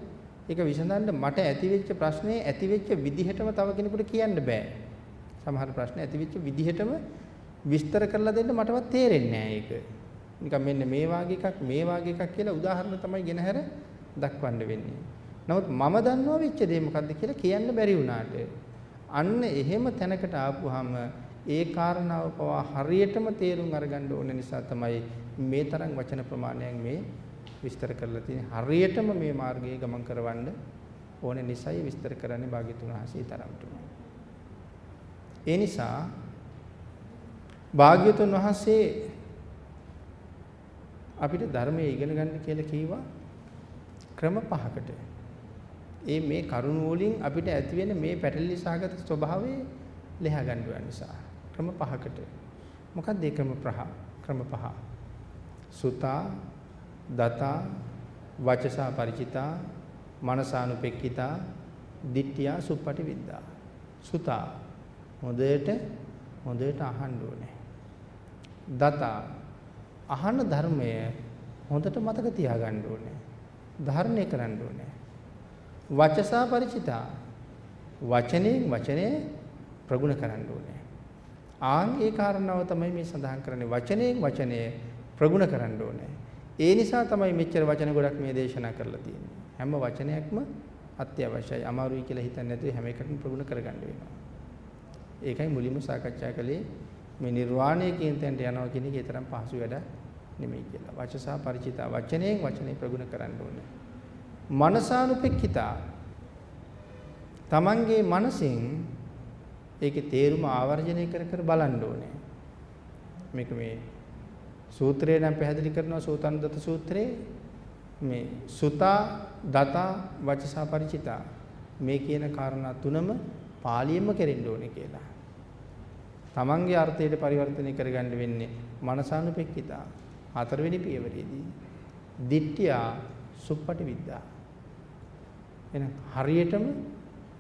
ඒක විසඳන්න මට ඇතිවෙච්ච ප්‍රශ්නේ ඇතිවෙච්ච විදිහටම තව කෙනෙකුට කියන්න බෑ. සමහර ප්‍රශ්න ඇතිවෙච්ච විදිහටම විස්තර කරලා දෙන්න මටවත් තේරෙන්නේ නෑ ඒක. නිකන් මෙන්න මේ වාගේ එකක් මේ වාගේ එකක් කියලා උදාහරණ තමයි ගෙනහැර දක්වන්න වෙන්නේ. නමුත් මම දන්නවා වෙච්ච දේ මොකද්ද කියලා කියන්න බැරි වුණාට අන්න එහෙම තැනකට ආපුවාම ඒ කාරණාව පවා හරියටම තේරුම් අරගන්න ඕන නිසා තමයි මේ තරම් වචන ප්‍රමාණයක් මේ විස්තර කරලා තියෙන්නේ. හරියටම මේ මාර්ගයේ ගමන් කරවන්න ඕන නිසායි විස්තර කරන්නේ භාග්‍යතුන් වහන්සේ තරමට. ඒ නිසා භාග්‍යතුන් වහන්සේ අපිට ධර්මයේ ඉගෙන ගන්න කියලා කීවා ක්‍රම පහකට. ඒ මේ කරුණ වලින් අපිට ඇති වෙන මේ පැටලි සහගත ස්වභාවය ලෙහ ගන්න නිසා ක්‍රම පහකට. මොකක්ද ඒ ක්‍රම ප්‍රහ ක්‍රම පහ? සුතා, දතා, වචසා ಪರಿචිතා, මනසානුපෙක්කිතා, දිට්ඨියා සුප්පටි විද්දා. සුතා හොඳට හොඳට අහන්න ඕනේ. දතා අහන ධර්මය හොඳට මතක තියාගන්න ඕනේ. ධාරණය කරන්න ඕනේ. වචසා ಪರಿචිතා වචනේ වචනේ ප්‍රගුණ කරන්න ඕනේ. ආන් ඒ කාරණාව තමයි මේ සඳහන් කරන්නේ වචනේ වචනේ ප්‍රගුණ කරන්න ඕනේ. ඒ නිසා තමයි මෙච්චර වචන ගොඩක් මේ දේශනා කරලා තියෙන්නේ. හැම වචනයක්ම අත්‍යවශ්‍යයි. අමාරුයි කියලා හිතන්නේ නැතුව හැම එකක්ම ප්‍රගුණ කරගන්න වෙනවා. ඒකයි මුලින්ම සාකච්ඡා කළේ මේ නිර්වාණය කියන තැනට යනවා කියන එක ඊතරම් පහසු වැඩ නෙමෙයි කියලා. වචසා ಪರಿචිතා වචනයෙන් වචනේ ප්‍රගුණ කරන්න ඕනේ. මනසානුපෙක්ඛිතා තමන්ගේ මනසින් ඒකේ තේරුම ආවර්ජනය කර කර බලන්න ඕනේ. මේක මේ සූත්‍රය නම් පැහැදිලි කරනවා සෝතන් දත සූත්‍රයේ මේ සුතා දතා වචසා ಪರಿචිතා මේ කියන කාරණා තුනම පාලියෙම කෙරෙන්න ඕනේ කියලා. තමන්ගේ අර්ථයට පරිවර්තනය කරගන්න වෙන්නේ මනසානුපෙක්කිතා හතරවෙනි පියවරේදී. දිට්ඨියා සුප්පටි විද්දා. එහෙනම් හරියටම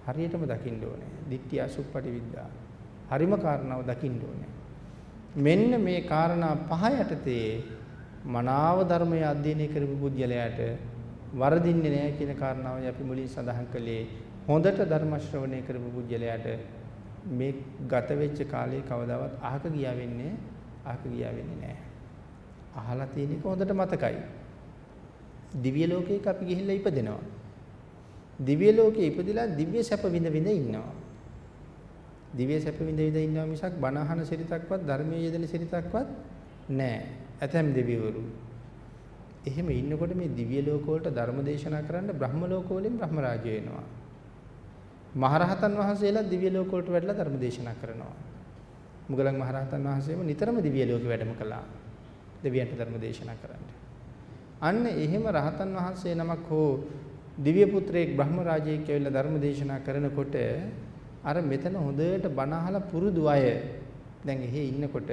හරියටම දකින්න ඕනේ. දිට්ඨියා සුප්පටි විද්දා. හරිම කාරණාව දකින්න ඕනේ. මෙන්න මේ කාරණා පහ යටතේ මනාව ධර්මය අධ්‍යයනය කරපු පුද්ගලයාට වරදින්නේ නැහැ කියන කාරණාවයි අපි මුලින් සඳහන් කළේ. හොඳට ධර්ම ශ්‍රවණය කරපු පුජ්‍යලයාට මේ ගත වෙච්ච කාලේ කවදාවත් අහක ගියා වෙන්නේ අහක ගියා වෙන්නේ නැහැ. අහලා තියෙන එක හොඳට මතකයි. දිව්‍ය ලෝකයක අපි ගිහිල්ලා ඉපදෙනවා. දිව්‍ය ලෝකේ ඉපදිලා දිව්‍ය සැප විඳ විඳ ඉන්නවා. දිව්‍ය සැප විඳ විඳ ඉන්නවා මිසක් බණ අහන සිරිතක්වත් ධර්මයේ යෙදෙන සිරිතක්වත් නැහැ. ඇතැම් දෙවිවරු. එහෙම ඉන්නකොට මේ දිව්‍ය ලෝක වලට ධර්ම දේශනා කරන්න බ්‍රහ්ම ලෝක වලින් බ්‍රහ්ම රාජ්‍ය වෙනවා. මහරහතන් වහන්සේලා දිව්‍ය ලෝක වලට වැඩලා ධර්ම දේශනා කරනවා. මුගලන් මහරහතන් වහන්සේම නිතරම දිව්‍ය ලෝකෙ වැඩම කළා. දෙවියන්ට ධර්ම දේශනා කරන්න. අන්න එහෙම රහතන් වහන්සේ නමක් හෝ දිව්‍ය පුත්‍රයෙක් බ්‍රහ්ම රාජයෙක් කියලා ධර්ම දේශනා කරනකොට අර මෙතන හොඳට බණ අහලා පුරුදු අය දැන් එහි ඉන්නකොට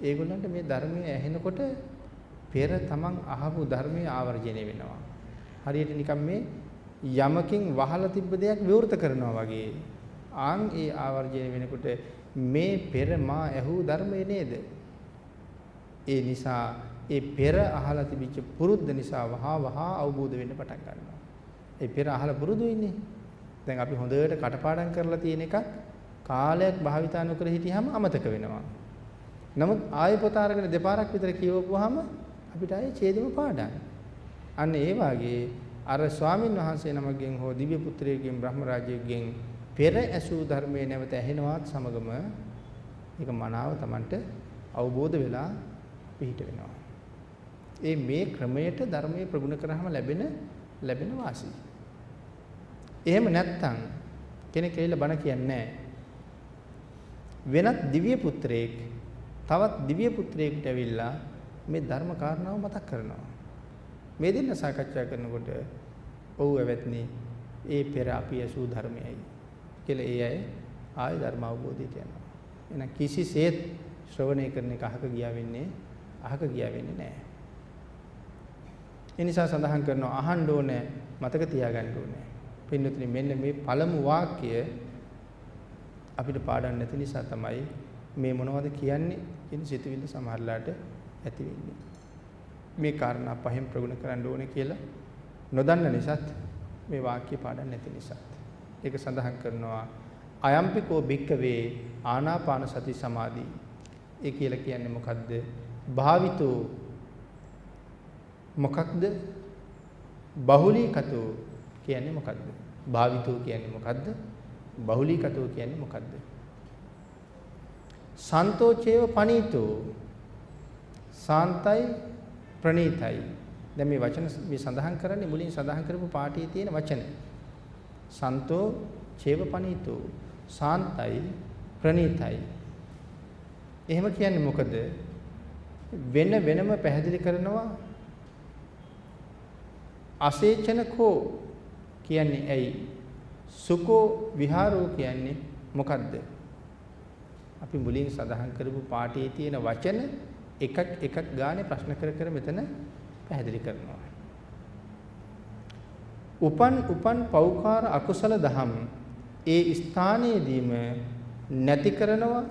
ඒගොල්ලන්ට මේ ධර්මය ඇහෙනකොට පෙර තමන් අහපු ධර්මයේ ආවර්ජනය වෙනවා. හරියට නිකන් මේ යමකින් වහලා තිබ්බ දෙයක් විවෘත කරනවා වගේ. ආන් ඒ ආවර්ජනය වෙනකොට මේ පෙර මා ඇහූ ධර්මයේ නේද? ඒ නිසා ඒ පෙර අහලා තිබිච්ච පුරුද්ද නිසා වහා වහා අවබෝධ වෙන්න පටන් ගන්නවා. ඒ පෙර අහලා පුරුදු ඉන්නේ. දැන් අපි හොඳට කටපාඩම් කරලා තියෙන එකක් කාලයක් භාවිතා නොකර හිටියාම අමතක වෙනවා. නමුත් ආයෙ පොත අරගෙන දෙපාරක් විතර කියවපුවාම අපිට ආයෙ ඡේදෙම පාඩම්. අන්න ඒ වාගේ අර ස්වාමින් වහන්සේ නමගෙන් හෝ දිව්‍ය පුත්‍රයෙක්ගෙන් බ්‍රහ්ම රාජයෙක්ගෙන් පෙර ඇසූ ධර්මයේ නැවත ඇහෙනවත් සමගම ඒක මනාව Tamanට අවබෝධ වෙලා පිහිට වෙනවා. ඒ මේ ක්‍රමයට ධර්මයේ ප්‍රගුණ කරාම ලැබෙන ලැබෙන වාසිය. එහෙම නැත්තම් කෙනෙක් ඇවිල්ලා බණ කියන්නේ වෙනත් දිව්‍ය පුත්‍රයෙක් තවත් දිව්‍ය පුත්‍රයෙකුට ඇවිල්ලා මේ ධර්ම කාරණාව මතක් කරනවා. මේ දෙන්න සාකච්ඡා කරනකොට ඔව් ඇවැත්නි ඒ පෙර අපි ඇසූ ධර්මයයි කියලා ඒ අය ආය ධර්ම අවබෝධයට යනවා. එහෙනම් කිසිසේත් ශ්‍රවණය කරන එක අහක ගියා වෙන්නේ අහක ගියා වෙන්නේ නැහැ. ඒ නිසා සඳහන් කරනවා අහන්න ඕනේ මතක තියාගන්න ඕනේ. පින්නතුනි මෙන්න මේ පළමු වාක්‍ය අපිට පාඩම් නැති නිසා තමයි මේ මොනවද කියන්නේ කියන සිතුවිල්ල සමහරලාට ඇති වෙන්නේ. මේ කාරණා පහෙන් ප්‍රගුණ කරන්න ඕනේ කියලා නොදන්න නිසාත් මේ වාක්‍ය පාඩම් නැති නිසාත්. ඒක සඳහන් කරනවා අයම්පිකෝ භික්කවේ ආනාපාන සති සමාධි. ඒ කියලා කියන්නේ මොකද්ද? භාවිතෝ මොකක්ද? බහුලීකතෝ කියන්නේ මොකද්ද? භාවිතෝ කියන්නේ මොකද්ද? බහුලීකතෝ කියන්නේ මොකද්ද? සන්තෝචේව පනීතෝ සාන්තයි ප්‍රණීතයි දැන් මේ වචන මේ සඳහන් කරන්නේ මුලින් සඳහන් කරපු පාඨයේ තියෙන වචන. සන්තෝ චේව පනීතෝ සාන්තයි ප්‍රණීතයි එහෙම කියන්නේ මොකද? වෙන වෙනම පැහැදිලි කරනවා අසේචනකෝ කියන්නේ ඇයි? සුකෝ විහාරෝ කියන්නේ මොකද්ද? අපි මුලින් සඳහන් කරපු පාඩේ තියෙන වචන එකක් එකක් ගානේ ප්‍රශ්න කර කර මෙතන පැහැදිලි කරනවා. උපන් උපන් පෞකාර අකුසල දහම් ඒ ස්ථානයේදීම නැති කරනවා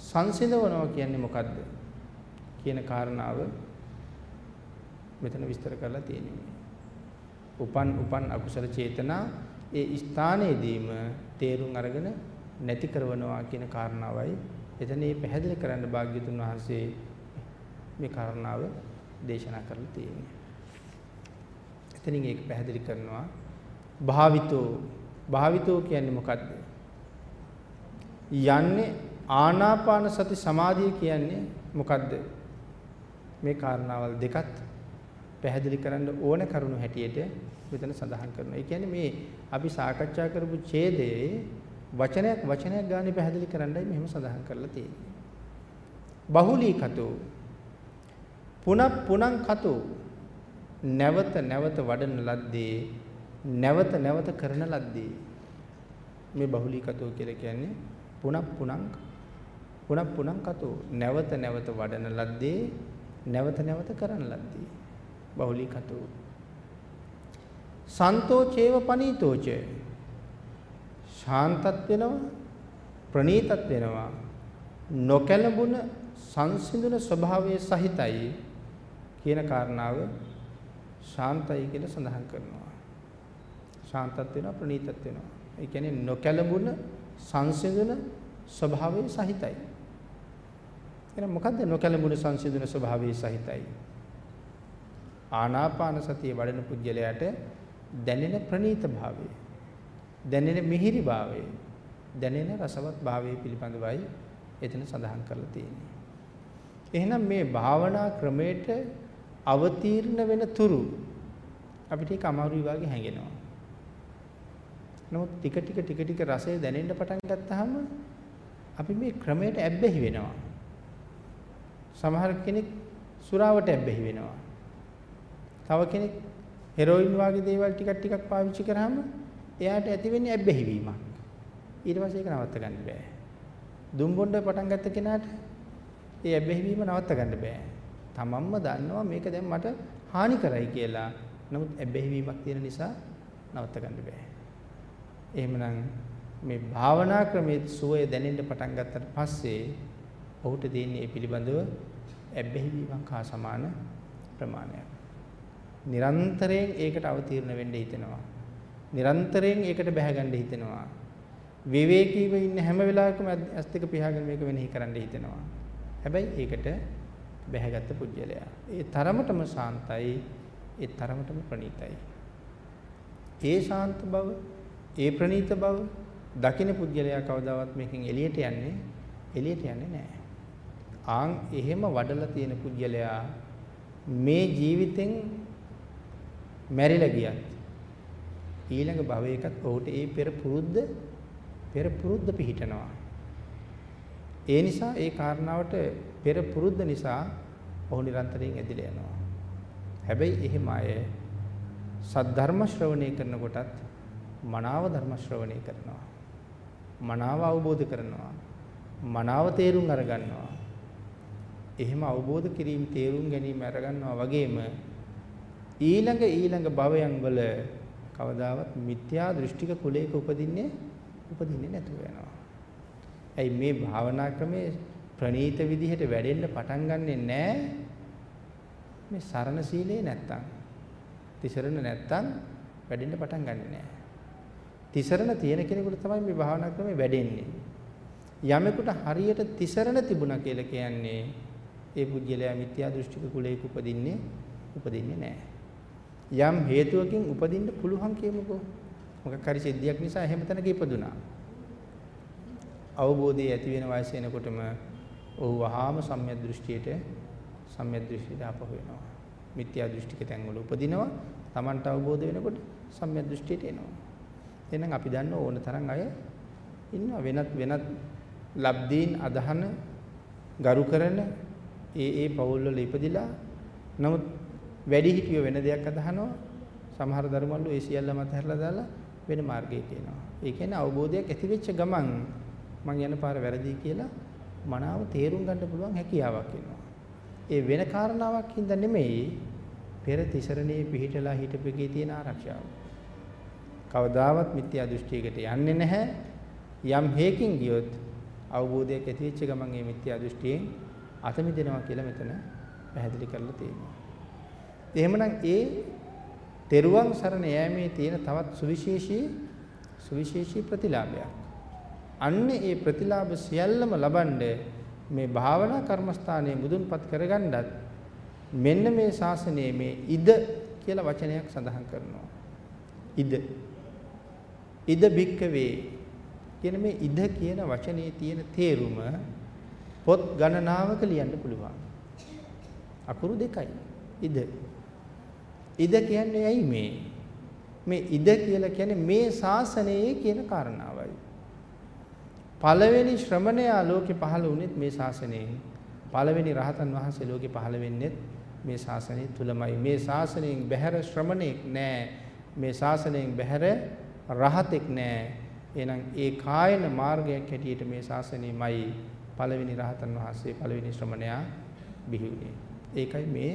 සංසිඳවනවා කියන්නේ මොකද්ද කියන කාරණාව මෙතන විස්තර කරලා තියෙනවා. උපන් උපන් අකුසල චේතනා ඒ ස්ථානයේදීම තේරුම් අරගෙන නැති කරනවා කියන කාරණාවයි එතන මේ පැහැදිලි කරන්න භාග්‍යතුන් වහන්සේ මේ කාරණාව දේශනා කරලා තියෙන්නේ. එතනින් ඒක පැහැදිලි කරනවා භාවිතෝ භාවිතෝ කියන්නේ මොකද්ද? යන්නේ ආනාපාන සති සමාධිය කියන්නේ මොකද්ද? මේ කාරණාවල් දෙකත් පැහැදිලි කරන්න ඕන කරුණු හැටියට මෙතන සඳහන් කරනවා. ඒ කියන්නේ මේ අපි සාකච්ඡා කරපු ඡේදයේ වචනයක් වචනයක් ගානේ පැහැදිලි කරන්නයි මෙහෙම සඳහන් කරලා තියෙන්නේ. බහුලීකතෝ පුන පුනං කතෝ. නැවත නැවත වඩන ලද්දේ නැවත නැවත කරන ලද්දේ. මේ බහුලීකතෝ කියලා කියන්නේ පුන පුනං පුන පුනං කතෝ. නැවත නැවත වඩන ලද්දේ නැවත නැවත කරන ලද්දේ. බහුලීකතෝ සන්තෝචේව පනීතෝච ශාන්තත් වෙනවා ප්‍රණීතත් වෙනවා. නොකැළඹුණ සංසිඳුන ස්වභාවයේ සහිතයි. කියන කාරණාව ශාන්තයි කියලා සඳහන් කරනවා. ශාන්තත් වෙනවා ප්‍රණීතත් වෙනවා. ඒ කියන්නේ නොකැළඹුණ සංසිඳුන ස්වභාවයේ සහිතයි. එහෙනම් මොකද්ද නොකැළඹුණ සංසිඳුන ස්වභාවයේ සහිතයි? ආනාපාන සතිය වඩන පුජ්‍යලයට දැනෙන ප්‍රනීත භාවය දැනෙන මිහිරි භාවය දැනෙන රසවත් භාවය පිළිබඳවයි එතන සඳහන් කරලා තියෙන්නේ. එහෙනම් මේ භාවනා ක්‍රමයට අවතීර්ණ වෙන තුරු අපිට ඒක අමාරු විවාගේ හැඟෙනවා. නමුත් ටික ටික ටික ටික රසය දැනෙන්න පටන් ගත්තාම අපි මේ ක්‍රමයට ඇබ්බැහි වෙනවා. සමහර කෙනෙක් සුරාවට ඇබ්බැහි වෙනවා. තව කෙනෙක් හෙරෝයින් වගේ දේවල් ටිකක් ටිකක් පාවිච්චි කරාම එයාට ඇති වෙන්නේ ඇබ්බැහිවීමක්. ඊට පස්සේ ඒක නවත්ත ගන්න බෑ. දුම් බොණ්ඩ පටන් ගත්ත කෙනාට ඒ ඇබ්බැහිවීම නවත්ත ගන්න බෑ. තමන්ම දන්නවා මේක දැන් මට හානි කරයි කියලා. නමුත් ඇබ්බැහිවීමක් තියෙන නිසා නවත්ත ගන්න බෑ. එහෙමනම් මේ භාවනා ක්‍රමයේ සුවය දැනෙන්න පටන් ගත්තට පස්සේ ඔහුට දෙන්නේ ඒ පිළිබඳව ඇබ්බැහිවීමක් හා සමාන ප්‍රමාණයක්. නිරන්තරයෙන් ඒකට අවතීර්ණ වෙන්න හිතෙනවා. නිරන්තරයෙන් ඒකට බැහැ ගන්න හිතෙනවා. විවේකීව ඉන්න හැම වෙලාවකම ඇස් දෙක පියාගෙන මේක වෙනෙහි කරන්න හිතෙනවා. හැබැයි ඒකට බැහැගත් පුජ්‍යලයා. ඒ තරමටම සාන්තයි, ඒ තරමටම ප්‍රණීතයි. ඒ ශාන්ත බව, ඒ ප්‍රණීත බව දකින්න පුජ්‍යලයා කවදාවත් මේකෙන් එළියට යන්නේ එළියට යන්නේ නැහැ. ආන් එහෙම වඩලා තියෙන පුජ්‍යලයා මේ ජීවිතෙන් මැරිලා ගියත් ඊළඟ භවයකත් ඔහුට ඒ පෙර පුරුද්ද පෙර පුරුද්ද පිහිටනවා. ඒ නිසා ඒ කාරණාවට පෙර පුරුද්ද නිසා ඔහු නිරන්තරයෙන් ඇදිලා යනවා. හැබැයි එහෙම අය සද්ධර්ම ශ්‍රවණය කරනකොටත් මනාව ධර්ම ශ්‍රවණය කරනවා. මනාව අවබෝධ කරනවා. මනාව තේරුම් අරගන්නවා. එහෙම අවබෝධ කිරීම තේරුම් ගැනීම අරගන්නවා වගේම ඊළඟ ඊළඟ භවයන් වල කවදාවත් මිත්‍යා දෘෂ්ටික කුලයක උපදින්නේ උපදින්නේ නැතුව යනවා. ඇයි මේ භාවනා ක්‍රමේ ප්‍රණීත විදිහට වැඩෙන්න පටන් ගන්නෙ නැහැ මේ සරණ සීලේ නැත්තම්. තිසරණ නැත්තම් වැඩෙන්න පටන් ගන්නෙ නැහැ. තිසරණ තියෙන කෙනෙකුට තමයි මේ භාවනා ක්‍රමේ වැඩෙන්නේ. යමෙකුට හරියට තිසරණ තිබුණා කියලා කියන්නේ ඒ පුජ්‍යලයා මිත්‍යා දෘෂ්ටික කුලයක උපදින්නේ උපදින්නේ නැහැ. යම් හේතුවකින් උපදින්න පුළුවන් කියමුකෝ. මොකක් හරි සිද්ධියක් නිසා එහෙම තැනක ඉපදුනා. අවබෝධය ඇති වෙන වයස එනකොටම ඔහු වහාම සම්‍යක් දෘෂ්ටියට සම්‍යක් දෘෂ්ටියට ආපහු වෙනවා. මිත්‍යා දෘෂ්ටික තැන්වල උපදිනවා. Tamanට අවබෝධ වෙනකොට සම්‍යක් දෘෂ්ටියට එනවා. එහෙනම් අපි දන්න ඕන තරම් අය ඉන්නවා වෙනත් වෙනත් ලබ්ධීන් අදහන ගරු කරන ඒ ඒ පවුල් වල ඉපදිලා නමුත් වැඩි හිටියෝ වෙන දෙයක් අදහනවා සමහර ධර්මවල ඒ සියල්ලම අතහැරලා දාලා වෙන මාර්ගයක එනවා. ඒ කියන්නේ අවබෝධයක් ඇති වෙච්ච ගමන් මං යන පාර වැරදි කියලා මනාව තේරුම් ගන්න පුළුවන් හැකියාවක් එනවා. ඒ වෙන කාරණාවක් හින්දා නෙමෙයි පෙර තිසරණේ පිහිටලා හිටපෙකේ තියෙන ආරක්ෂාව. කවදාවත් මිත්‍යා දෘෂ්ටියකට යන්නේ නැහැ. යම් හේකින් ගියොත් අවබෝධයක් ඇති වෙච්ච ගමන් මේ මිත්‍යා දෘෂ්ටියෙන් අත මිදෙනවා කියලා මෙතන පැහැදිලි කරලා තියෙනවා. එහෙමනම් ඒ තෙරුවන් සරණ යෑමේ තියෙන තවත් සුවිශේෂී සුවිශේෂී ප්‍රතිලාභයක්. අන්න ඒ ප්‍රතිලාභ සියල්ලම ලබනද මේ භාවනා කර්මස්ථානයේ මුදුන්පත් කරගන්නත් මෙන්න මේ ශාසනයේ මේ ඉද කියලා වචනයක් සඳහන් කරනවා. ඉද ඉද බික්කවේ කියන මේ ඉද කියන වචනේ තියෙන තේරුම පොත් ගණනාවක ලියන්න පුළුවන්. අකුරු දෙකයි. ඉද ඉද කියන්නේ ඇයි මේ? මේ ඉද කියලා කියන්නේ මේ ශාසනයේ කියන කාරණාවයි. පළවෙනි ශ්‍රමණයා ලෝකේ පහළ වුණෙත් මේ ශාසනයෙන්. පළවෙනි රහතන් වහන්සේ ලෝකේ පහළ වෙන්නෙත් මේ ශාසනය තුලමයි. මේ ශාසනයෙන් බැහැර ශ්‍රමණෙක් නෑ. මේ ශාසනයෙන් බැහැර රහතෙක් නෑ. එහෙනම් ඒ කායන මාර්ගයක් හැටියට මේ ශාසනයමයි පළවෙනි රහතන් වහන්සේ පළවෙනි ශ්‍රමණයා බිහි වුණේ. ඒකයි මේ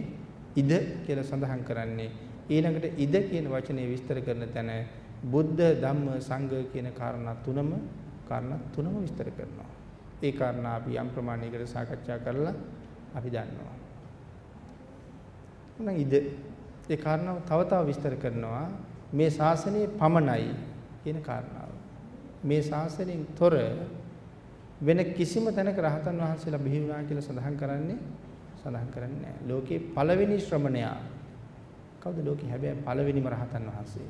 ඉද කියලා සඳහන් කරන්නේ ඊළඟට ඉද කියන වචනේ විස්තර කරන තැන බුද්ධ ධම්ම සංඝ කියන කාරණා තුනම කාරණා තුනම විස්තර කරනවා. ඒ කාරණා අපි යම් ප්‍රමාණයකට සාකච්ඡා කරලා අපි දන්නවා. එහෙනම් ඉද ඒ කාරණාව තව තව විස්තර කරනවා මේ ශාසනයේ පමණයි කියන කාරණාව. මේ ශාසනයෙන් තොර වෙන කිසිම තැනක රහතන් වහන්සේලා බිහි වුණා කියලා සඳහන් කරන්නේ සඳහන් කරන්නේ නැහැ. ලෝකේ පළවෙනි ශ්‍රමණයා කවුද ලෝකේ හැබැයි පළවෙනිම රහතන් වහන්සේ?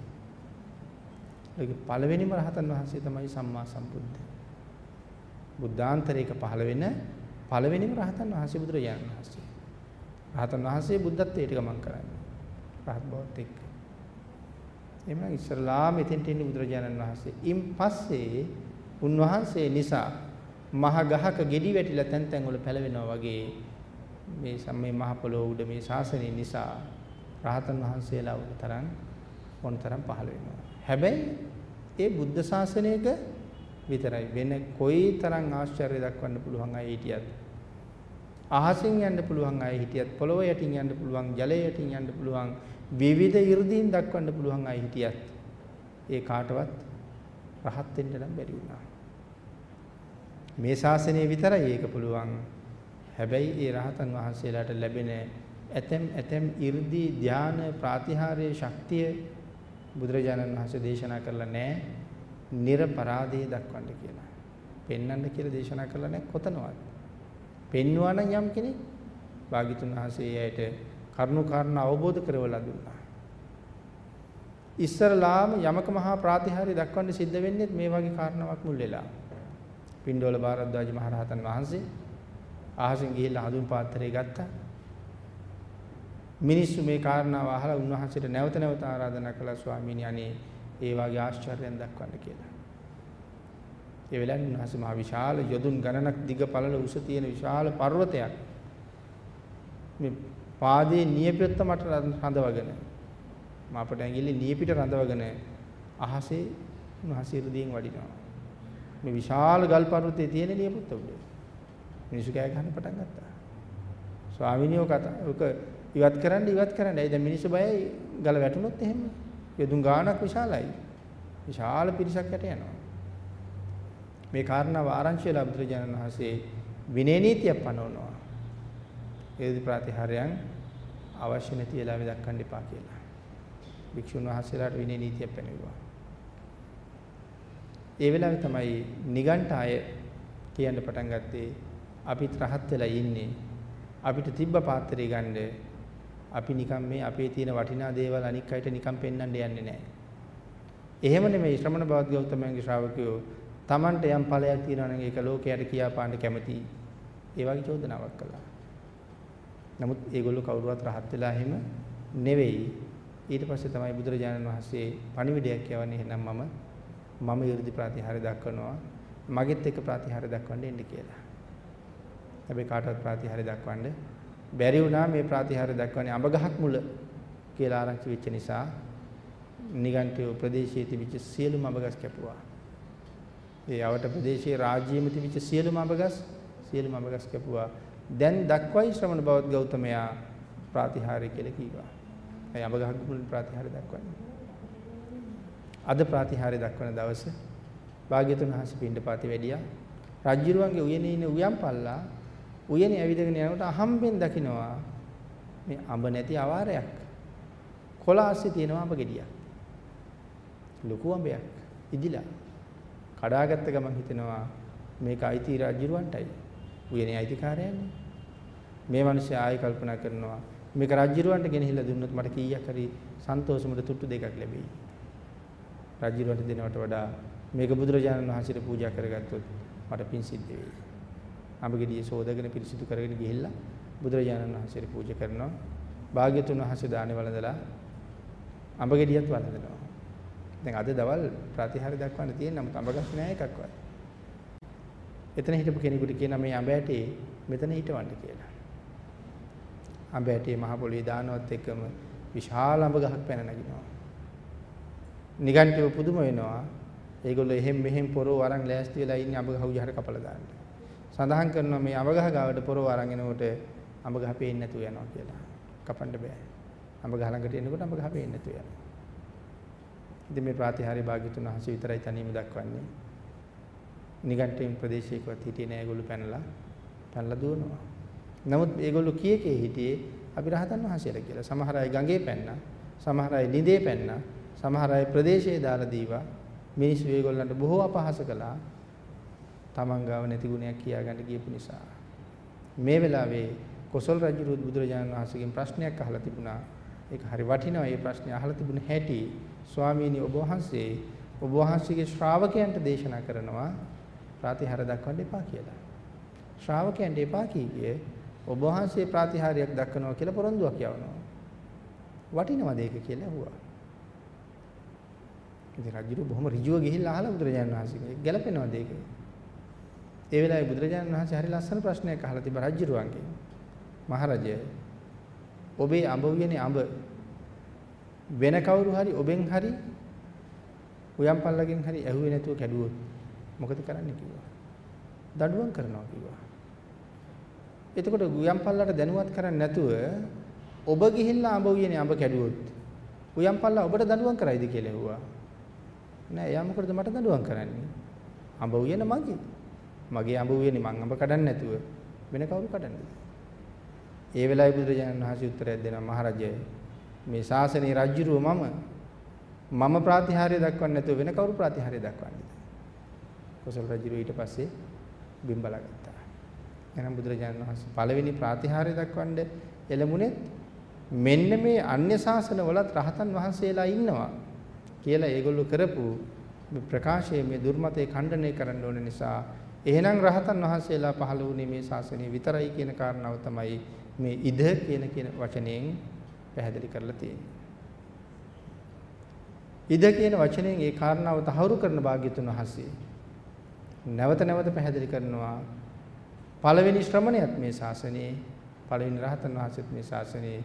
ලෝකේ පළවෙනිම රහතන් වහන්සේ තමයි සම්මා සම්බුද්ධ. බුද්ධාන්තරයක පහළ වෙන පළවෙනිම රහතන් වහන්සේ බුදුරජාණන් වහන්සේ. රහතන් වහන්සේ බුද්ධත්වයට ගමන් කරන්නේ. රහත් බවත් එක්ක. එhmenan ඉස්සරලා මෙතෙන්ට එන්නේ බුදුරජාණන් වහන්සේ. ඉන් පස්සේ උන්වහන්සේ නිසා මහ ගහක ගෙඩි වැටිලා තැන් තැන් වල පැලවෙනවා වගේ මේ සම්මේ මහ පොළොව උඩ මේ ශාසනය නිසා රහතන් වහන්සේලා වුණ තරම් මොන තරම් පහළ වෙනවා. හැබැයි ඒ බුද්ධ ශාසනයක විතරයි. වෙන කොයි තරම් ආශ්චර්ය දක්වන්න පුළුවන් අය හිටියත් අහසින් යන්න පුළුවන් අය හිටියත් පොළොව යටින් යන්න පුළුවන් ජලය යටින් යන්න පුළුවන් විවිධ 이르දීන් දක්වන්න පුළුවන් අය හිටියත් ඒ කාටවත් රහත් වෙන්න නම් බැරි වුණා. මේ ශාසනය විතරයි ඒක පුළුවන්. හැබැයි ඒ රහතන් වහන්සේලාට ලැබෙන ඇතම් ඇතම් 이르දී ධාන ප්‍රාතිහාර්ය ශක්තිය බුදුරජාණන් වහන්සේ දේශනා කරලා නැහැ. නිර්පරාදේ දක්වන්න කියලා. පෙන්වන්න කියලා දේශනා කරලා නැහැ කොතනවත්. පෙන්වනවා නම් යම් කෙනෙක් භාග්‍යතුන් වහන්සේ ඇයට කරුණු කාරණා අවබෝධ කරවලා දුන්නා. ඉස්සරලාම යමක මහා ප්‍රාතිහාර්ය දක්වන්න සිද්ධ වෙන්නේ මේ වගේ කාරණාවක් මුල් වෙලා. පින්ඩෝල භාරද්වාජ මහරහතන් වහන්සේ අහසින් ගිහිල්ලා හඳුන් පාත්‍රය ගත්තා. මිනිස්සු මේ කාරණාව අහලා උන්වහන්සේට නැවත නැවත ආරාධනා කළා ස්වාමීනි අනේ ඒ වගේ ආශ්චර්යයන් දක්වන්න කියලා. ඒ වෙලාවේ උන්වහන්සේ මහ විශාල යොදුන් ගණනක් දිග පළල උස තියෙන විශාල පර්වතයක් මේ පාදයේ නියපෙත්ත මට රඳවගෙන මාපට ඇඟිලි නියපිට රඳවගෙන අහසේ උන්වහන්සේ ඉරදීන් වඩිනවා. මේ විශාල ගල් පර්වතයේ තියෙන නියපොත්ත උඩ. මිනිස්සු කෑ ගහන්න පටන් ගත්තා. ස්වාමීනිය ඔක ඔක ඉවත් කරන්න ඉවත් කරන්න. ඒ දැන් මිනිස්සු බයයි ගල වැටුනොත් එහෙම. යදුන් ගානක් විශාලයි. විශාල පිරිසක් යට යනවා. මේ කාරණාව ආරංචි වෙලා බුදුරජාණන් වහන්සේ විනය නීතියක් පනවනවා. ඒදි ප්‍රතිහාරයන් අවශ්‍ය නැති වෙලාවෙ දක්වන්න එපා කියලා. භික්ෂුන් වහන්සේලාට විනය නීතියක් පැනෙවුවා. ඒ වෙලාවේ තමයි නිගණ්ඨාය කියන්න පටන් ගත්තේ අපිත් රහත් වෙලා ඉන්නේ අපිට තිබ්බ පාත්‍රය ගන්න අපි නිකන් මේ අපේ තියෙන වටිනා දේවල් අනික් අයට නිකන් පෙන්වන්න යන්නේ නැහැ. එහෙම නෙමෙයි ශ්‍රමණ බෞද්ධ ගෞතමයන්ගේ ශ්‍රාවකයෝ Tamanට යම් ඵලයක් තියෙනවා නම් ඒක ලෝකයට කියාපාන්න කැමති. ඒ වගේ චෝදනාවක් කළා. නමුත් ඒගොල්ලෝ කවුරුවත් රහත් වෙලා එහෙම නෙවෙයි. ඊට පස්සේ තමයි බුදුරජාණන් වහන්සේ පණිවිඩයක් යවන්නේ එහෙනම් මම මම 이르දි ප්‍රතිහාරය දක්වනවා මගෙත් එක ප්‍රතිහාරය දක්වන්න එන්න කියලා. හැබැයි කාටවත් ප්‍රතිහාරය දක්වන්න බැරි වුණා මේ ප්‍රතිහාරය දක්වන්නේ අඹ ගහක් මුල කියලා ආරංචි වෙච්ච නිසා නිගන්ඨය ප්‍රදේශයේ තිබිච්ච සියලුම අඹ ගස් කැපුවා. ඒ යවට ප්‍රදේශයේ රාජ්‍යයේම තිබිච්ච සියලුම අඹ ගස් සියලුම අඹ ගස් කැපුවා. දැන් දක්වයි ශ්‍රමණ බෞද්ධ ගෞතමයා ප්‍රතිහාරය කියලා කිව්වා. ඒ අඹ ගහක් මුල ප්‍රතිහාරය දක්වන්නේ. අද ප්‍රතිහාරය දක්වන දවස භාග්‍යතුන් වහන්සේ පින්ඩපාතේ වැඩියා. රජ්ජුරුවන්ගේ උයනේ ඉන්න උයන් පල්ලා උයනේ ඇවිදගෙන යනකොට අහම්බෙන් දකින්නවා මේ අඹ නැති අවාරයක්. කොළ ASCII තියෙනවා අඹ ගෙඩියක්. ලොකු අඹයක් ඉදිලා. කඩාගත්ත ගමන් හිතෙනවා මේක අයිති රජ්ජුරුවන්ටයි. උයනේ අයිතිකාරයන්නේ. මේ මිනිස්සයා ආයි කල්පනා කරනවා මේක රජ්ජුරුවන්ට ගෙනහිල්ලා දුන්නොත් මට කීයක් හරි සන්තෝෂමුට තුට්ටු දෙකක් ලැබෙයි. රජුරන්ට දෙනවට වඩා මේක බුදුරජාණන් වහන්සේට පූජා කරගත්තොත් මට පින් සිද්ධ වෙයි. අඹගෙඩිය සෝදගෙන පිරිසිදු කරගෙන ගිහිල්ලා බුදුරජාණන් වහන්සේට පූජා කරනවා. භාග්‍යතුන් වහන්සේ දානේ වළඳලා අඹගෙඩියත් වළඳනවා. දැන් අද දවල් ප්‍රතිහාරය දක්වන්න තියෙන නමුත් අඹගස් නෑ එකක්වත්. එතන හිටපු කෙනෙකුට කියනවා මේ අඹ ඇටේ මෙතන හිටවන්න කියලා. අඹ ඇටේ මහ පොළොවේ දානවත් එක්කම විශාල අඹ ගහක් පැන නගිනවා. නිගන්ඨව පුදුම වෙනවා. ඒගොල්ලෝ එහෙම් මෙහෙම් පොරව අරන් ලෑස්ති වෙලා ඉන්නේ අඹ ගහ උජහට කපලා දාන්න. සඳහන් කරනවා මේ අඹ ගහ ගාවට පොරව අරන් එනකොට අඹ ගහ පේන්නේ නැතුව යනවා කියලා. කපන්න බෑ. අඹ ගහ ළඟට එනකොට අඹ ගහ පේන්නේ නැතුව යනවා. ඉතින් මේ ප්‍රාතිහාර්ය භාග්‍යතුන් වහන්සේ විතරයි තනියම දක්වන්නේ. නිගන්ඨින් ප්‍රදේශයකවත් හිටියේ නෑ ඒගොල්ලෝ පැනලා පැනලා දුවනවා. නමුත් ඒගොල්ලෝ කී කී හිටියේ අපි රහතන් වහන්සේලා කියලා. සමහර අය ගඟේ පැන්නා, සමහර අය ළිඳේ පැන්නා, සමහර අය ප්‍රදේශයේ දාලා දීවා මිනිස්සු ඒගොල්ලන්ට බොහෝ අපහාස කළා. තමන් ගාව නැති ගුණයක් කියාගන්න ගියපු නිසා. මේ වෙලාවේ කොසල් රජු බුදුරජාණන් වහන්සේගෙන් ප්‍රශ්නයක් අහලා තිබුණා. ඒක හරි වටිනවා. මේ ප්‍රශ්නේ අහලා තිබුණ හැටි ස්වාමීනි ඔබ වහන්සේ ඔබ වහන්සේගේ ශ්‍රාවකයන්ට දේශනා කරනවා ප්‍රතිහාර දක්වන්න එපා කියලා. ශ්‍රාවකයන්ට එපා කීයේ ඔබ වහන්සේ ප්‍රතිහාරයක් දක්වනවා කියලා පොරොන්දුවක් යවනවා. වටිනවද ඒක කියලා ඇහුවා. ඉතින් රජුරු බොහොම ඍජුව ගිහිල්ලා අහලා බුදුරජාණන් වහන්සේගෙන් ගැලපෙනවද ඒක? ඒ වෙලාවේ බුදුරජාණන් වහන්සේ හරි ලස්සන ප්‍රශ්නයක් අහලා තිබ්බා රජුරුවන්ගෙන්. මහරජය ඔබේ අඹ වියනේ අඹ වෙන කවුරු හරි ඔබෙන් හරි උයන් පල්ලගෙන් හරි ඇහුවේ නැතුව කැඩුවොත් මොකද කරන්න කිව්වා. දඬුවම් කරනවා කිව්වා. එතකොට උයන් පල්ලට දැනුවත් කරන්නේ නැතුව ඔබ ගිහිල්ලා අඹ උයනේ අඹ කැඩුවොත් උයන් පල්ලා ඔබට දඬුවම් කරයිද කියලා ඇහුවා. නෑ එයා මොකටද මට දඬුවම් කරන්නේ? අඹ උයන මගේ. මගේ අඹ උයනේ මං අඹ කඩන්නේ නැතුව වෙන කවුරු කඩන්නේද? ඒ වෙලාවේ බුදුරජාණන් වහන්සේ උත්තරයක් දෙනවා මහරජය. මේ ශාසනයේ රජුරුව මම මම ප්‍රාතිහාර්ය දක්වන්නේ නැතුව වෙන කවුරු ප්‍රාතිහාර්ය දක්වන්නේද? කොසල් රජුරුව ඊට පස්සේ බිම්බලා ගත්තා. එහෙනම් බුදුරජාණන් වහන්සේ පළවෙනි ප්‍රාතිහාර්ය දක්වන්න එළමුනේ මෙන්න මේ අන්‍ය ශාසන වලත් රහතන් වහන්සේලා ඉන්නවා කියලා ඒගොල්ලෝ කරපු ප්‍රකාශයේ මේ දුර්මතේ ඛණ්ඩනය කරන්න ඕන නිසා එහෙනම් රහතන් වහන්සේලා පහළ වුණේ මේ ශාසනය විතරයි කියන කාරණාව තමයි මේ ඉද කියන කියන වචනයෙන් පැහැදිලි කරලා තියෙන්නේ. ඉද කියන වචනයෙන් ඒ කාරණාව තහවුරු කරන භාග්‍යතුන් වහන්සේ නැවත නැවත පැහැදිලි කරනවා පළවෙනි ශ්‍රමණයත් මේ ශාසනයේ පළවෙනි රහතන් වහන්සේත් මේ ශාසනයේ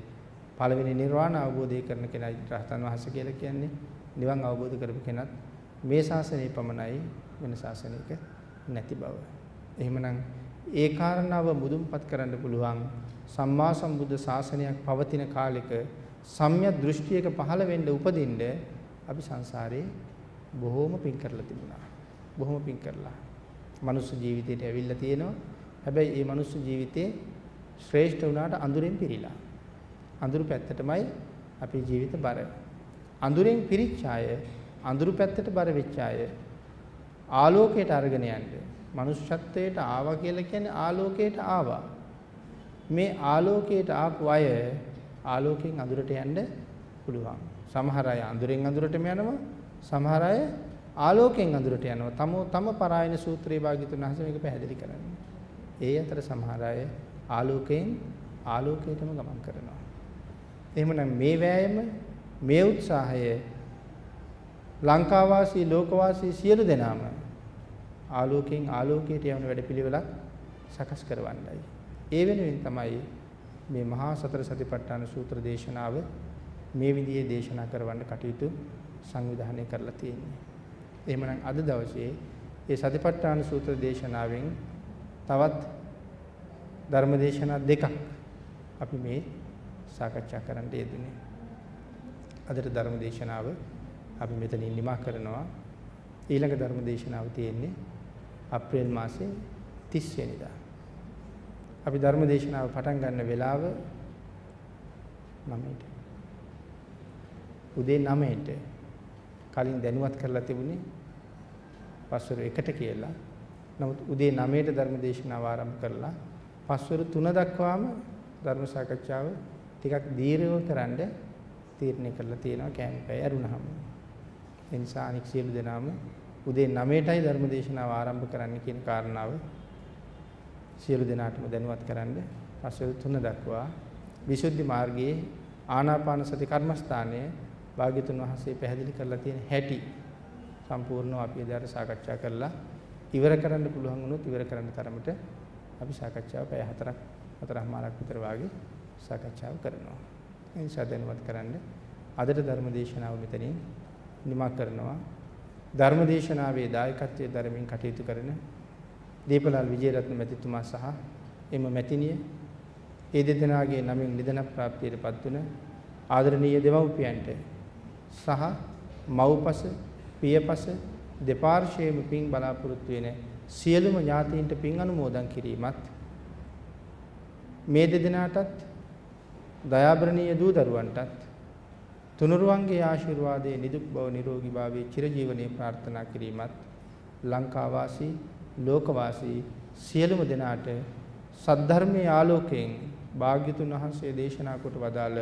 පළවෙනි නිර්වාණ අවබෝධය කරන කෙනයි රහතන් වහන්සේ කියලා කියන්නේ නිවන් අවබෝධ කරපු කෙනත් මේ ශාසනයේ පමණයි වෙන ශාසනයක නැති බව. එහෙමනම් ඒ කාරණාව මුදුන්පත් කරන්න පුළුවන් සම්මා සම්බුද්ධ ශාසනයක් පවතින කාලෙක සම්‍යක් දෘෂ්ටියක පහළ වෙන්න උපදින්න අපි සංසාරේ බොහෝම පින් කරලා තිබුණා. බොහොම පින් කරලා. මනුස්ස ජීවිතයට ඇවිල්ලා තියෙනවා. හැබැයි මේ මනුස්ස ජීවිතේ ශ්‍රේෂ්ඨ වුණාට අඳුරෙන් පිරීලා. අඳුරු පැත්තටමයි අපේ ජීවිත බර. අඳුරෙන් පිරිච්ච අය, අඳුරු පැත්තට බර වෙච්ච අය ආලෝකයට අරගෙන යන්න. මනුෂ්‍යත්වයට ආවා කියලා කියන්නේ ආලෝකයට ආවා. මේ ආලෝකයට ආපු අය ආලෝකයෙන් අඳුරට යන්න පුළුවන්. සමහර අය අඳුරෙන් අඳුරටම යනවා. සමහර අය ආලෝකයෙන් අඳුරට යනවා. තම තම පරායන සූත්‍රයේ භාග්‍යතුන් වහන්සේ මේක පැහැදිලි කරන්නේ. ඒ අතර සමහර අය ආලෝකයෙන් ආලෝකයටම ගමන් කරනවා. එහෙමනම් මේ වෑයම මේ උත්සාහය ලංකාවාසී ලෝකවාසී සියලු දෙනාම ආලෝකයෙන් ආලෝකයට යවන වැඩපිළිවෙලක් සකස් කරවන්නයි. ඒ වෙනුවෙන් තමයි මේ මහා සතර සතිපට්ඨාන සූත්‍ර දේශනාව මේ විදිහේ දේශනා කරවන්න කටයුතු සංවිධානය කරලා තියෙන්නේ. එහෙමනම් අද දවසේ මේ සතිපට්ඨාන සූත්‍ර දේශනාවෙන් තවත් ධර්ම දේශනා දෙකක් අපි මේ සාකච්ඡා කරන්න යෙදුනේ. අදට ධර්ම දේශනාව අපි මෙතනින් නිමා කරනවා. ඊළඟ ධර්ම දේශනාව තියෙන්නේ අප්‍රේල් මාසේ 30 වෙනිදා. අපි ධර්ම දේශනාව පටන් ගන්න වෙලාව 9ට. උදේ 9ට කලින් දැනුවත් කරලා තිබුණේ පස්වරු 1ට කියලා. නමුත් උදේ 9ට ධර්ම දේශනාව ආරම්භ කරලා පස්වරු 3 දක්වාම ධර්ම සාකච්ඡාව ටිකක් දීර්ඝව කරන්න තීරණය කරලා තියෙනවා කැම්පේ ඇරුණාම. ඒ නිසා අනික් සියලු දෙනාම උදේ 9ටයි ධර්ම දේශනාව ආරම්භ කරන්න කියන කාරණාව සියලු දෙනාටම දැනුවත් කරන්න පස්වරු 3 දක්වා විසුද්ධි මාර්ගයේ ආනාපාන සති කර්මස්ථානයේ භාග්‍යතුන් වහන්සේ පැහැදිලි කරලා තියෙන හැටි සම්පූර්ණව අපි එදාට සාකච්ඡා කරලා ඉවර කරන්න පුළුවන් වුණොත් ඉවර කරන්න තරමට අපි සාකච්ඡාව පැය හතරක් හතරමාරක් විතර වාගේ සාකච්ඡාව කරනවා. ඒ නිසා දැනුවත් කරන්න අදට ධර්ම දේශනාව මෙතනින් නිමා කරනවා. ධර්ම දේශනාවේ දායකත්වයේ ධර්මයෙන් කටයුතු කරන දීපලාල් විජේරත්න මැතිතුමා සහ එම මැතිණිය ඒ දෙදෙනාගේ නමින් නිදන ප්‍රාප්තියටපත් වුණ ආදරණීය දෙමව්පියන්ට සහ මව්පස පියපස දෙපාර්ශ්වයේම පින් බලාපොරොත්තු වෙන සියලුම ඥාතීන්ට පින් අනුමෝදන් කිරීමත් මේ දෙදෙනාටත් දයාබරණීය දූ දරුවන්ටත් තුනුරුවන්ගේ ආශිර්වාදයේ නිදුක් බව නිරෝගී භාවයේ චිරජීවනයේ ප්‍රාර්ථනා කිරීමත් ලංකාවාසී ලෝකවාසී සියලුම දෙනාට සද්ධර්මයේ ආලෝකයෙන් භාග්‍යතුන් වහන්සේ දේශනා කොට වදාළ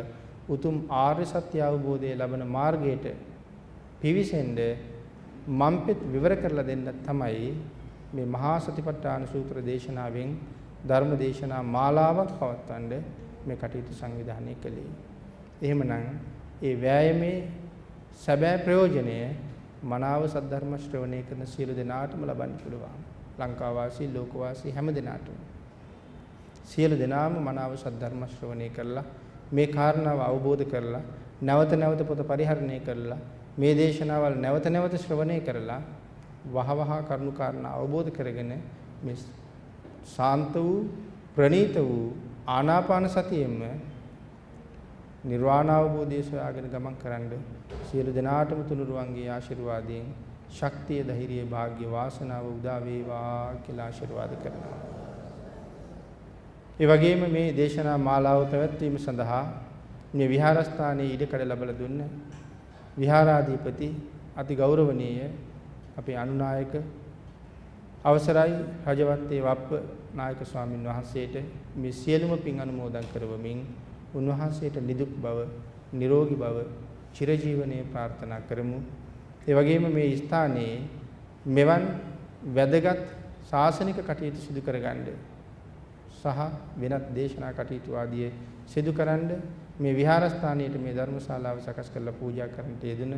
උතුම් ආර්ය සත්‍ය අවබෝධය ලබන මාර්ගයට පිවිසෙන්න මම්පෙත් විවර කරලා දෙන්න තමයි මේ මහා සතිපට්ඨාන සූත්‍ර දේශනාවෙන් ධර්ම දේශනා මාලාවක් පවත්වන්න මේ කටයුතු සංවිධානය කළේ. එහෙමනම් ඒ වෑයමේ සැබෑ ප්‍රයෝජනය මනාව සද්ධර්ම ශ්‍රවණය කරන සියලු දෙනාටම ලබන්න පුළුවන්. ලංකාවාසී ලෝකවාසී හැම දෙනාටම. සියලු දෙනාම මනාව සද්ධර්ම ශ්‍රවණය කරලා මේ කාරණාව අවබෝධ කරලා නැවත නැවත පොත පරිහරණය කරලා මේ දේශනාවල් නැවත නැවත ශ්‍රවණය කරලා වහවහ කරුණු කාරණා අවබෝධ කරගෙන මේ ශාන්ත වූ ප්‍රණීත වූ ආනාපාන සතියෙම නිර්වාණ අවබෝධය සොයාගෙන ගමන් කරන්න සියලු දෙනාටම තුනුරුවන්ගේ ආශිර්වාදයෙන් ශක්තිය ධෛර්යය වාග්ය වාසනාව උදා වේවා කියලා ආශිර්වාද කරනවා. ඒ වගේම මේ දේශනා මාලාව පැවැත්වීම සඳහා මේ විහාරස්ථානයේ ඉඩකඩ ලැබලා දුන්න විහාරාධිපති අති ගෞරවනීය අපේ අනුනායක අවසරයි රජවත්තේ වප්ප නායක ස්වාමින් වහන්සේට මේ සියලුම පින් අනුමෝදන් කරවමින් උන්වහන්සේට නිදුක් බව නිරෝගී බව චිරජීවනයේ ප්‍රාර්ථනා කරමු. ඒ වගේම මේ ස්ථානයේ මෙවන් වැදගත් ශාසනික කටයුතු සිදු කරගන්න සහ වෙනත් දේශනා කටයුතු ආදී සිදු කරන්න මේ විහාරස්ථානයේ මේ ධර්මශාලාව සකස් කරලා පූජා කරන්නට යෙදුන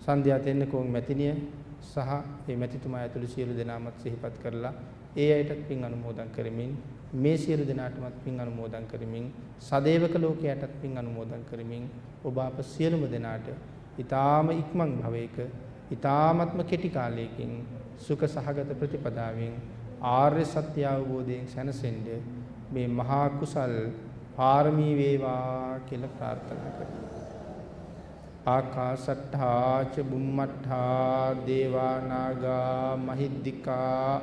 සන්ධ්‍යා තෙන්නකෝන් මැතිණිය සහ මේ මැතිතුමා ඇතුළු සියලු දෙනාමත් සිහිපත් කරලා ඒ අයටත් පින් අනුමෝදන් කරමින් මේ සියලු දෙනාටමත් පින් අනුමෝදන් කරමින් සදේවක ලෝකයටත් පින් අනුමෝදන් කරමින් ඔබ අප සියලුම දෙනාට ඊ타ම ඉක්මන් භවයක ඊ타මත්ම කෙටි කාලයකින් සුඛ සහගත ප්‍රතිපදාවෙන් ආර්ය සත්‍ය අවබෝධයෙන් සැනසෙන්න මේ මහා කුසල් පාරමී වේවා කියලා ප්‍රාර්ථනා කරමි. ආකාශට්ඨා ච බුම්මට්ඨා දේවා නාග මහිද්దికා